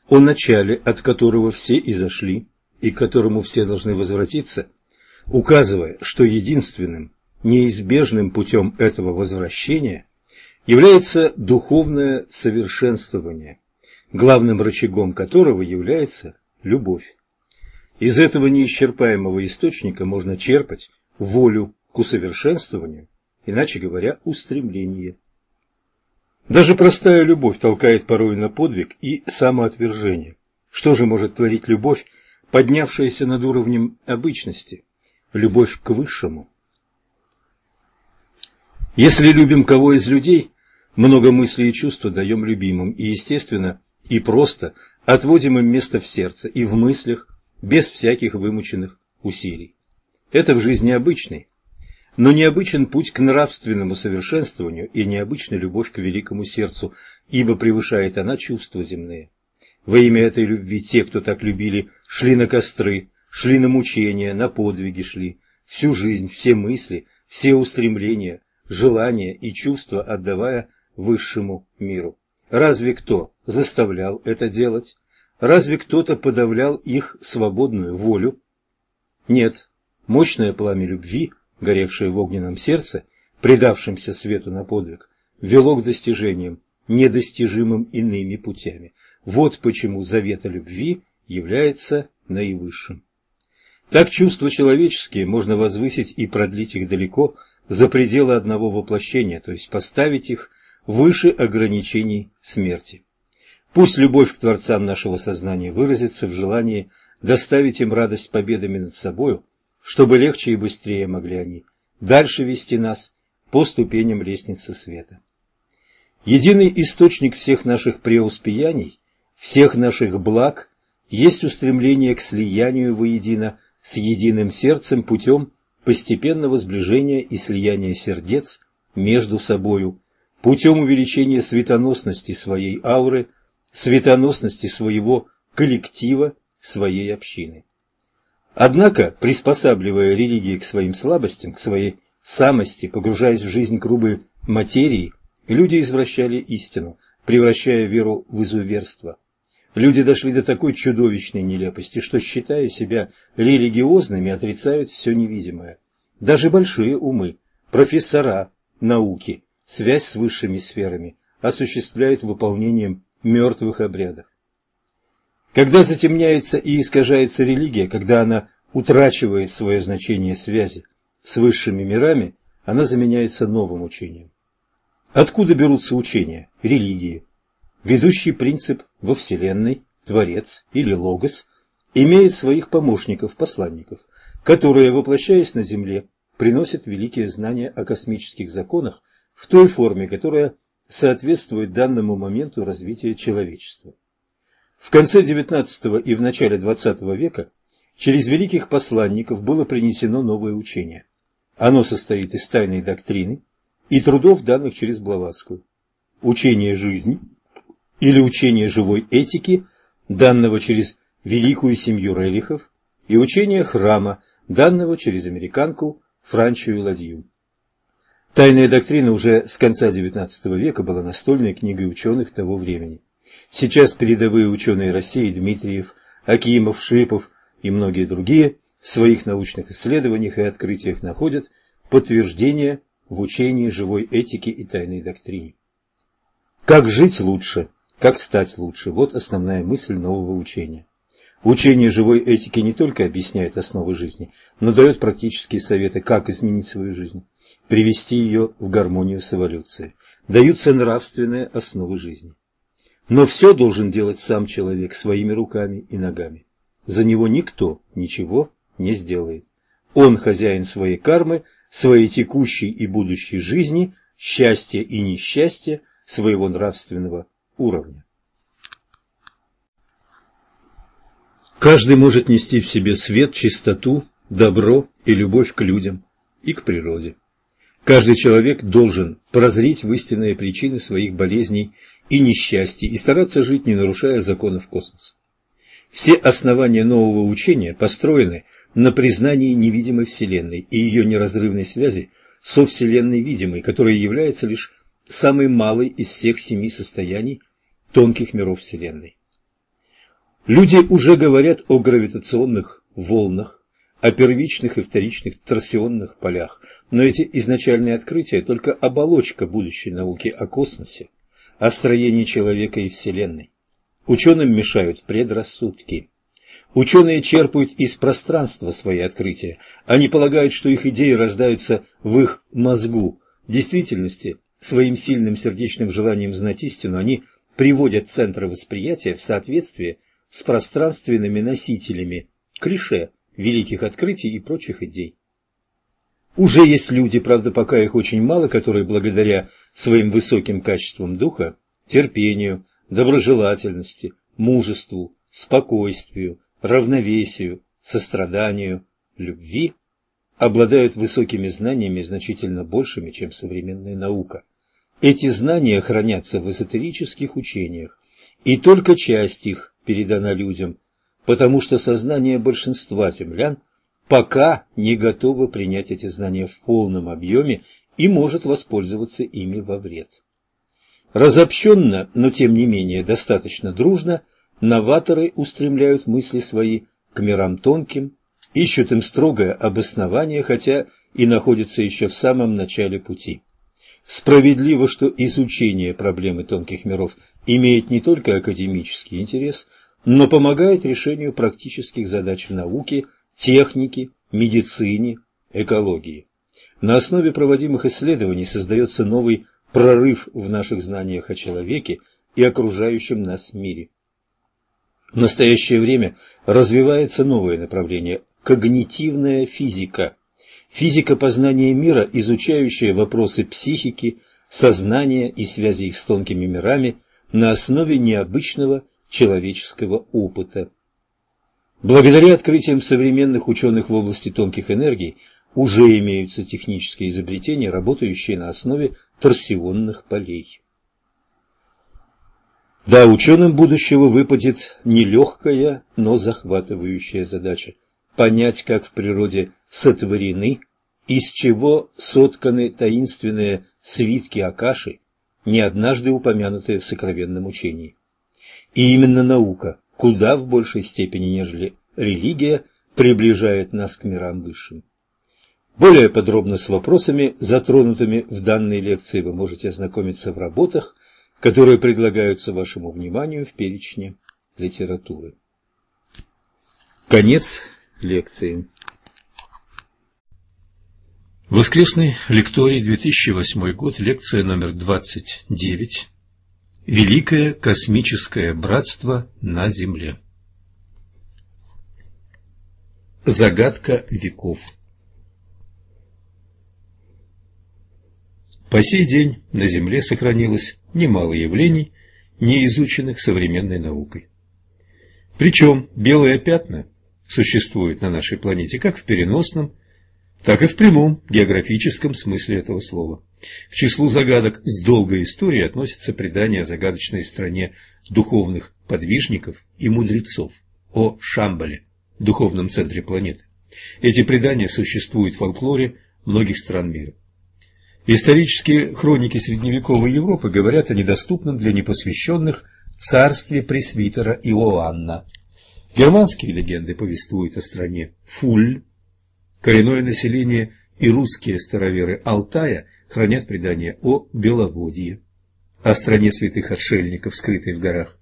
о начале, от которого все изошли и к которому все должны возвратиться, указывая, что единственным, неизбежным путем этого возвращения является духовное совершенствование, главным рычагом которого является любовь. Из этого неисчерпаемого источника можно черпать волю к усовершенствованию, иначе говоря, устремление. Даже простая любовь толкает порой на подвиг и самоотвержение. Что же может творить любовь, поднявшаяся над уровнем обычности? Любовь к высшему. Если любим кого из людей, много мыслей и чувств даем любимым, и, естественно, и просто отводим им место в сердце и в мыслях, без всяких вымученных усилий. Это в жизни обычный, но необычен путь к нравственному совершенствованию и необычна любовь к великому сердцу, ибо превышает она чувства земные. Во имя этой любви те, кто так любили, шли на костры, шли на мучения, на подвиги шли, всю жизнь, все мысли, все устремления, желания и чувства отдавая высшему миру. Разве кто заставлял это делать? Разве кто-то подавлял их свободную волю? Нет, мощное пламя любви горевшее в огненном сердце, предавшемся свету на подвиг, вело к достижениям, недостижимым иными путями. Вот почему завета любви является наивысшим. Так чувства человеческие можно возвысить и продлить их далеко за пределы одного воплощения, то есть поставить их выше ограничений смерти. Пусть любовь к Творцам нашего сознания выразится в желании доставить им радость победами над собою, чтобы легче и быстрее могли они дальше вести нас по ступеням лестницы света. Единый источник всех наших преуспеяний, всех наших благ, есть устремление к слиянию воедино с единым сердцем путем постепенного сближения и слияния сердец между собою, путем увеличения светоносности своей ауры, светоносности своего коллектива, своей общины. Однако, приспосабливая религии к своим слабостям, к своей самости, погружаясь в жизнь грубой материи, люди извращали истину, превращая веру в изуверство. Люди дошли до такой чудовищной нелепости, что, считая себя религиозными, отрицают все невидимое. Даже большие умы, профессора науки, связь с высшими сферами осуществляют выполнением мертвых обрядов. Когда затемняется и искажается религия, когда она утрачивает свое значение связи с высшими мирами, она заменяется новым учением. Откуда берутся учения, религии? Ведущий принцип во Вселенной, Творец или Логос, имеет своих помощников, посланников, которые, воплощаясь на Земле, приносят великие знания о космических законах в той форме, которая соответствует данному моменту развития человечества. В конце XIX и в начале XX века через великих посланников было принесено новое учение. Оно состоит из тайной доктрины и трудов, данных через Блаватскую. Учение жизни или учение живой этики, данного через великую семью Релихов, и учение храма, данного через американку Франчию Ладью. Тайная доктрина уже с конца XIX века была настольной книгой ученых того времени. Сейчас передовые ученые России Дмитриев, Акимов, Шипов и многие другие в своих научных исследованиях и открытиях находят подтверждение в учении живой этики и тайной доктрине. Как жить лучше, как стать лучше – вот основная мысль нового учения. Учение живой этики не только объясняет основы жизни, но дает практические советы, как изменить свою жизнь, привести ее в гармонию с эволюцией. Даются нравственные основы жизни. Но все должен делать сам человек своими руками и ногами. За него никто ничего не сделает. Он хозяин своей кармы, своей текущей и будущей жизни, счастья и несчастья, своего нравственного уровня. Каждый может нести в себе свет, чистоту, добро и любовь к людям и к природе. Каждый человек должен прозреть в истинные причины своих болезней и несчастий и стараться жить, не нарушая законов космоса. Все основания нового учения построены на признании невидимой Вселенной и ее неразрывной связи со Вселенной видимой, которая является лишь самой малой из всех семи состояний тонких миров Вселенной. Люди уже говорят о гравитационных волнах, о первичных и вторичных торсионных полях, но эти изначальные открытия – только оболочка будущей науки о космосе, о строении человека и Вселенной. Ученым мешают предрассудки. Ученые черпают из пространства свои открытия. Они полагают, что их идеи рождаются в их мозгу. В действительности, своим сильным сердечным желанием знать истину, они приводят центры восприятия в соответствие с пространственными носителями, клише, великих открытий и прочих идей. Уже есть люди, правда, пока их очень мало, которые благодаря своим высоким качествам духа, терпению, доброжелательности, мужеству, спокойствию, равновесию, состраданию, любви, обладают высокими знаниями значительно большими, чем современная наука. Эти знания хранятся в эзотерических учениях, и только часть их передана людям, потому что сознание большинства землян пока не готово принять эти знания в полном объеме и может воспользоваться ими во вред. Разобщенно, но тем не менее достаточно дружно, новаторы устремляют мысли свои к мирам тонким, ищут им строгое обоснование, хотя и находятся еще в самом начале пути. Справедливо, что изучение проблемы тонких миров имеет не только академический интерес, но помогает решению практических задач науки, техники, медицине, экологии. На основе проводимых исследований создается новый прорыв в наших знаниях о человеке и окружающем нас мире. В настоящее время развивается новое направление – когнитивная физика. Физика познания мира, изучающая вопросы психики, сознания и связи их с тонкими мирами на основе необычного человеческого опыта. Благодаря открытиям современных ученых в области тонких энергий уже имеются технические изобретения, работающие на основе торсионных полей. Да, ученым будущего выпадет нелегкая, но захватывающая задача – понять, как в природе сотворены, из чего сотканы таинственные свитки Акаши, не однажды упомянутые в сокровенном учении. И именно наука, куда в большей степени, нежели религия, приближает нас к мирам высшим. Более подробно с вопросами, затронутыми в данной лекции, вы можете ознакомиться в работах, которые предлагаются вашему вниманию в перечне литературы. Конец лекции. Воскресный лекторий, 2008 год, лекция номер 29. Великое космическое братство на Земле. Загадка веков. По сей день на Земле сохранилось немало явлений, не изученных современной наукой. Причем белые пятна существуют на нашей планете как в переносном, так и в прямом географическом смысле этого слова. К числу загадок с долгой историей относится предание о загадочной стране духовных подвижников и мудрецов, о Шамбале, духовном центре планеты. Эти предания существуют в фольклоре многих стран мира. Исторические хроники средневековой Европы говорят о недоступном для непосвященных царстве пресвитера Иоанна. Германские легенды повествуют о стране Фуль. Коренное население и русские староверы Алтая хранят предание о Беловодье, о стране святых отшельников, скрытой в горах.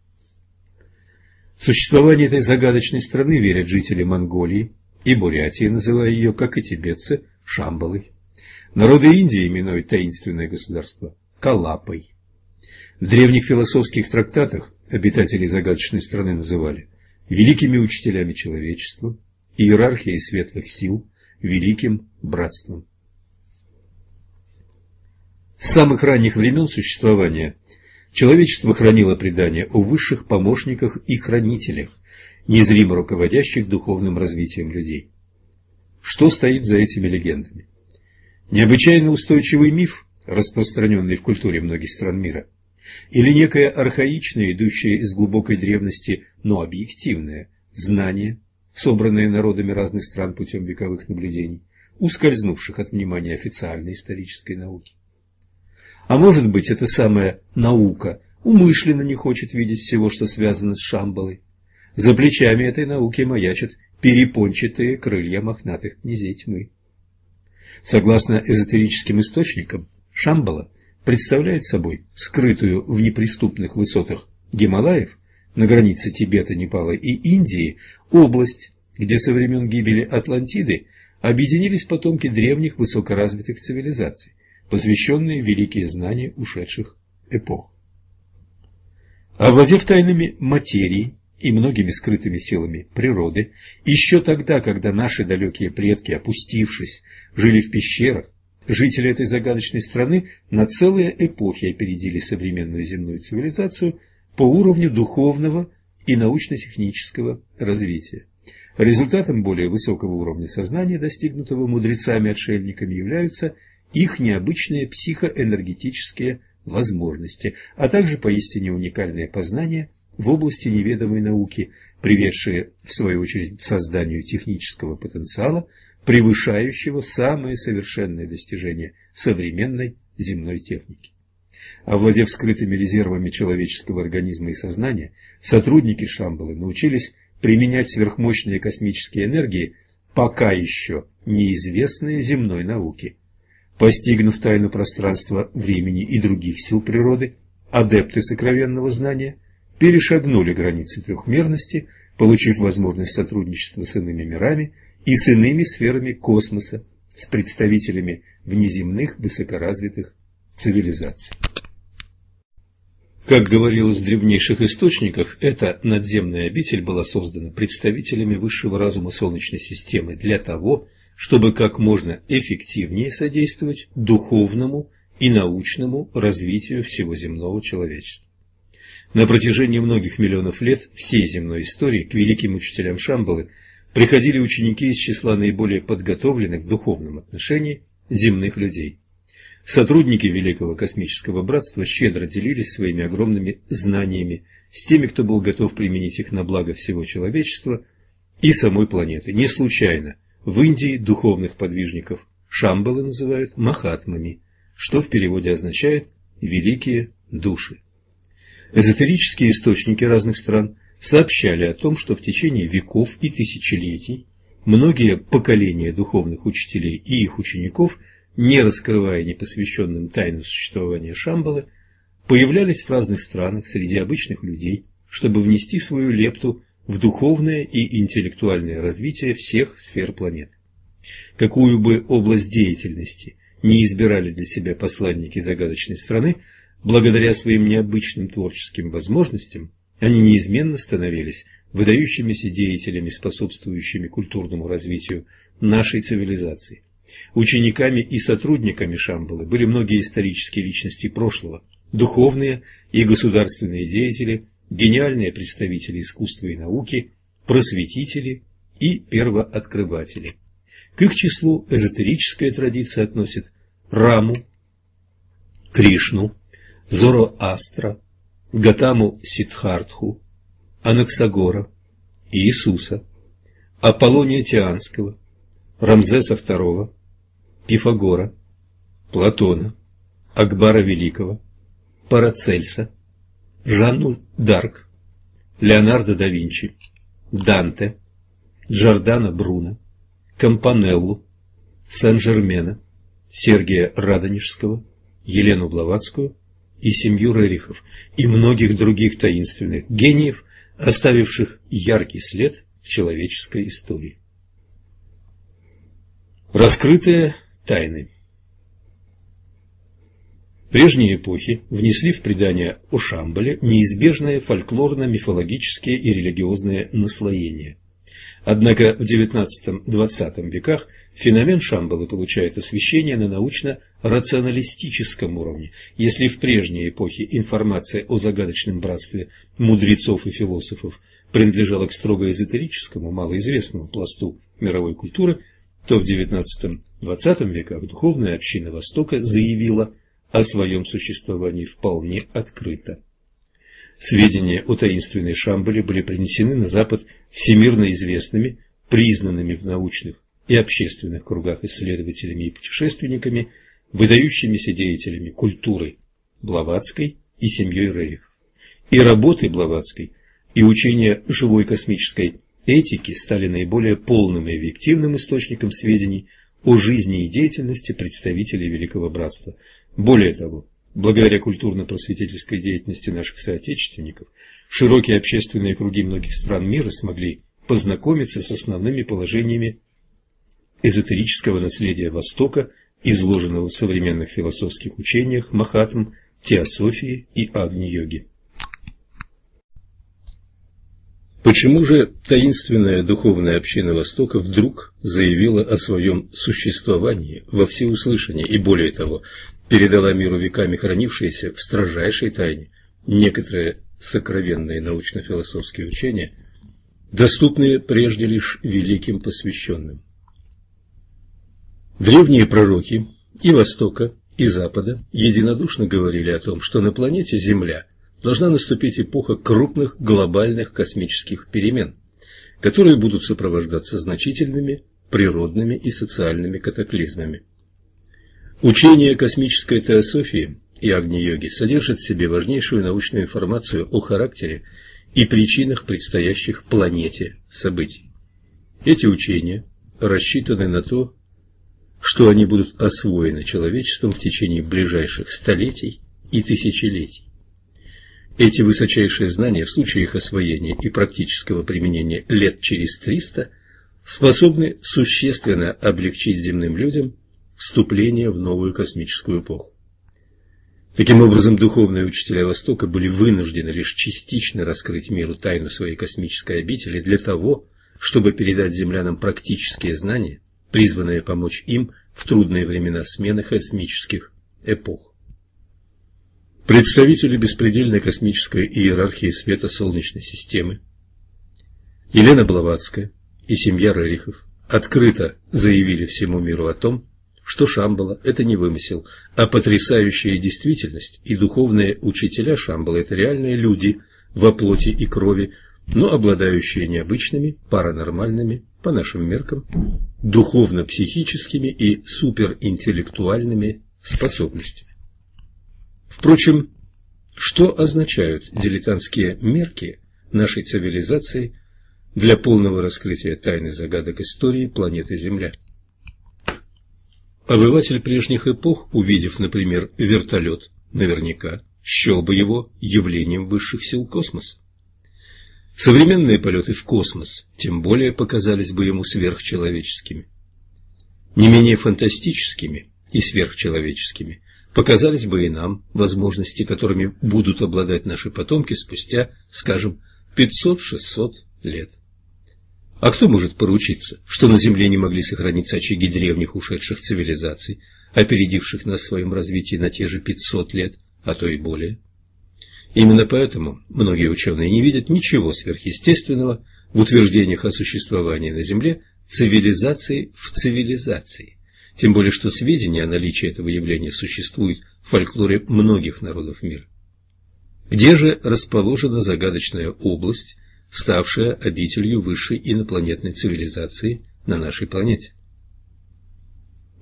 В существование этой загадочной страны верят жители Монголии и Бурятии, называя ее, как и тибетцы, Шамбалой. Народы Индии именуют таинственное государство Калапой. В древних философских трактатах обитателей загадочной страны называли великими учителями человечества, иерархией светлых сил, великим братством. С самых ранних времен существования человечество хранило предания о высших помощниках и хранителях, незримо руководящих духовным развитием людей. Что стоит за этими легендами? Необычайно устойчивый миф, распространенный в культуре многих стран мира – или некое архаичное, идущее из глубокой древности, но объективное знание, собранное народами разных стран путем вековых наблюдений, ускользнувших от внимания официальной исторической науки. А может быть, эта самая наука умышленно не хочет видеть всего, что связано с Шамбалой. За плечами этой науки маячат перепончатые крылья мохнатых князей тьмы. Согласно эзотерическим источникам, Шамбала представляет собой скрытую в неприступных высотах Гималаев на границе Тибета, Непала и Индии область, где со времен гибели Атлантиды объединились потомки древних высокоразвитых цивилизаций, посвященные великие знания ушедших эпох. Овладев тайнами материи и многими скрытыми силами природы, еще тогда, когда наши далекие предки, опустившись, жили в пещерах, Жители этой загадочной страны на целые эпохи опередили современную земную цивилизацию по уровню духовного и научно-технического развития. Результатом более высокого уровня сознания, достигнутого мудрецами-отшельниками, являются их необычные психоэнергетические возможности, а также поистине уникальные познания в области неведомой науки, приведшие, в свою очередь, к созданию технического потенциала, превышающего самые совершенные достижения современной земной техники. Овладев скрытыми резервами человеческого организма и сознания, сотрудники Шамбалы научились применять сверхмощные космические энергии, пока еще неизвестные земной науке. Постигнув тайну пространства, времени и других сил природы, адепты сокровенного знания перешагнули границы трехмерности, получив возможность сотрудничества с иными мирами – и с иными сферами космоса, с представителями внеземных высокоразвитых цивилизаций. Как говорилось в древнейших источниках, эта надземная обитель была создана представителями высшего разума Солнечной системы для того, чтобы как можно эффективнее содействовать духовному и научному развитию всего земного человечества. На протяжении многих миллионов лет всей земной истории к великим учителям Шамбалы – приходили ученики из числа наиболее подготовленных в духовном отношении земных людей. Сотрудники Великого Космического Братства щедро делились своими огромными знаниями с теми, кто был готов применить их на благо всего человечества и самой планеты. Не случайно в Индии духовных подвижников Шамбалы называют Махатмами, что в переводе означает «великие души». Эзотерические источники разных стран – сообщали о том, что в течение веков и тысячелетий многие поколения духовных учителей и их учеников, не раскрывая непосвященным тайну существования Шамбалы, появлялись в разных странах среди обычных людей, чтобы внести свою лепту в духовное и интеллектуальное развитие всех сфер планеты. Какую бы область деятельности не избирали для себя посланники загадочной страны, благодаря своим необычным творческим возможностям, они неизменно становились выдающимися деятелями, способствующими культурному развитию нашей цивилизации. Учениками и сотрудниками Шамбалы были многие исторические личности прошлого, духовные и государственные деятели, гениальные представители искусства и науки, просветители и первооткрыватели. К их числу эзотерическая традиция относит Раму, Кришну, Зороастра, Гатаму Сидхартху, Анаксагора, Иисуса, Аполлония Тианского, Рамзеса II, Пифагора, Платона, Акбара Великого, Парацельса, Жанну Дарк, Леонардо да Винчи, Данте, Джордана Бруно, Кампанеллу, Сен-Жермена, Сергия Радонежского, Елену Блаватскую и семью Рерихов, и многих других таинственных гениев, оставивших яркий след в человеческой истории. Раскрытые тайны Прежние эпохи внесли в предание о Шамбале неизбежные фольклорно-мифологические и религиозные наслоения. Однако в XIX-XX веках феномен Шамбалы получает освещение на научно-рационалистическом уровне. Если в прежние эпохи информация о загадочном братстве мудрецов и философов принадлежала к строго эзотерическому, малоизвестному пласту мировой культуры, то в XIX-XX веках духовная община Востока заявила – о своем существовании вполне открыто. Сведения о таинственной Шамбале были принесены на Запад всемирно известными, признанными в научных и общественных кругах исследователями и путешественниками, выдающимися деятелями культуры Блаватской и семьей Рерихов. И работы Блаватской, и учения живой космической этики стали наиболее полным и объективным источником сведений о жизни и деятельности представителей Великого Братства. Более того, благодаря культурно-просветительской деятельности наших соотечественников, широкие общественные круги многих стран мира смогли познакомиться с основными положениями эзотерического наследия Востока, изложенного в современных философских учениях Махатм, Теософии и Агни-йоги. Почему же таинственная духовная община Востока вдруг заявила о своем существовании во всеуслышание и, более того, передала миру веками хранившиеся в строжайшей тайне некоторые сокровенные научно-философские учения, доступные прежде лишь великим посвященным? Древние пророки и Востока, и Запада единодушно говорили о том, что на планете Земля – должна наступить эпоха крупных глобальных космических перемен, которые будут сопровождаться значительными природными и социальными катаклизмами. Учение космической теософии и Агни-йоги содержит в себе важнейшую научную информацию о характере и причинах предстоящих планете событий. Эти учения рассчитаны на то, что они будут освоены человечеством в течение ближайших столетий и тысячелетий. Эти высочайшие знания в случае их освоения и практического применения лет через 300 способны существенно облегчить земным людям вступление в новую космическую эпоху. Таким образом, духовные учителя Востока были вынуждены лишь частично раскрыть миру тайну своей космической обители для того, чтобы передать землянам практические знания, призванные помочь им в трудные времена смены космических эпох. Представители беспредельной космической иерархии света Солнечной системы Елена Блаватская и семья Рерихов открыто заявили всему миру о том, что Шамбала – это не вымысел, а потрясающая действительность, и духовные учителя Шамбала – это реальные люди во плоти и крови, но обладающие необычными, паранормальными, по нашим меркам, духовно-психическими и суперинтеллектуальными способностями. Впрочем, что означают дилетантские мерки нашей цивилизации для полного раскрытия тайны загадок истории планеты Земля? Обыватель прежних эпох, увидев, например, вертолет, наверняка счел бы его явлением высших сил космоса. Современные полеты в космос тем более показались бы ему сверхчеловеческими. Не менее фантастическими и сверхчеловеческими показались бы и нам возможности, которыми будут обладать наши потомки спустя, скажем, 500-600 лет. А кто может поручиться, что на Земле не могли сохраниться очаги древних ушедших цивилизаций, опередивших нас в своем развитии на те же 500 лет, а то и более? Именно поэтому многие ученые не видят ничего сверхъестественного в утверждениях о существовании на Земле цивилизации в цивилизации. Тем более, что сведения о наличии этого явления существуют в фольклоре многих народов мира. Где же расположена загадочная область, ставшая обителью высшей инопланетной цивилизации на нашей планете?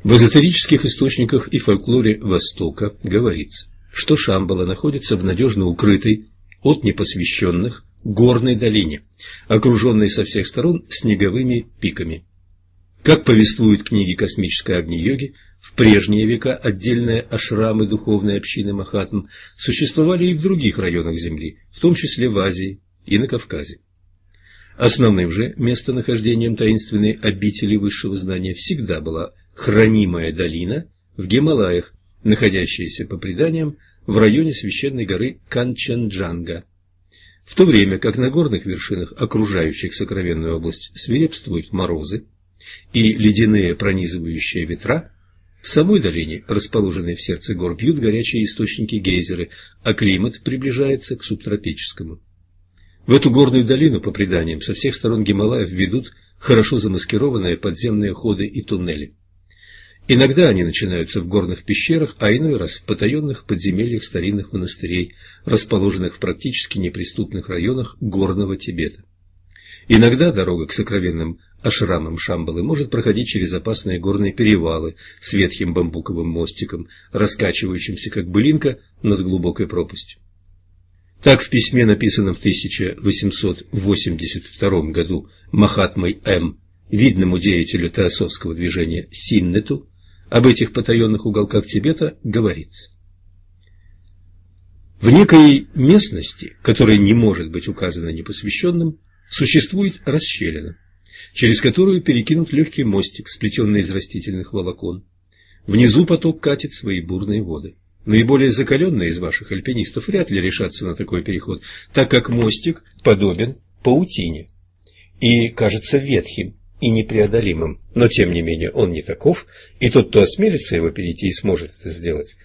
В эзотерических источниках и фольклоре Востока говорится, что Шамбала находится в надежно укрытой от непосвященных горной долине, окруженной со всех сторон снеговыми пиками. Как повествуют книги космической Агни-йоги, в прежние века отдельные ашрамы духовной общины Махатм существовали и в других районах Земли, в том числе в Азии и на Кавказе. Основным же местонахождением таинственной обители высшего знания всегда была хранимая долина в Гималаях, находящаяся по преданиям в районе священной горы Канчанджанга. В то время как на горных вершинах, окружающих сокровенную область, свирепствуют морозы и ледяные пронизывающие ветра, в самой долине, расположенной в сердце гор, бьют горячие источники-гейзеры, а климат приближается к субтропическому. В эту горную долину, по преданиям, со всех сторон Гималаев ведут хорошо замаскированные подземные ходы и туннели. Иногда они начинаются в горных пещерах, а иной раз в потаенных подземельях старинных монастырей, расположенных в практически неприступных районах горного Тибета. Иногда дорога к сокровенным ашрамам Шамбалы может проходить через опасные горные перевалы с ветхим бамбуковым мостиком, раскачивающимся как былинка над глубокой пропастью. Так в письме, написанном в 1882 году Махатмой М., видному деятелю теософского движения Синнету, об этих потаенных уголках Тибета говорится. В некой местности, которая не может быть указана непосвященным, существует расщелина, через которую перекинут легкий мостик, сплетенный из растительных волокон. Внизу поток катит свои бурные воды. Наиболее закаленные из ваших альпинистов вряд ли решатся на такой переход, так как мостик подобен паутине и кажется ветхим и непреодолимым, но тем не менее он не таков, и тот, кто осмелится его перейти и сможет это сделать,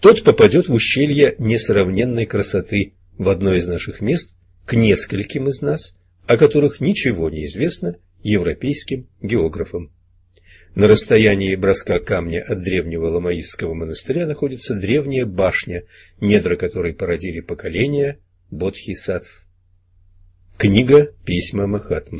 тот попадет в ущелье несравненной красоты в одно из наших мест к нескольким из нас, о которых ничего не известно европейским географам. На расстоянии броска камня от древнего Ламаистского монастыря находится древняя башня, недра которой породили поколения бодхисаттв. Книга «Письма Махатм».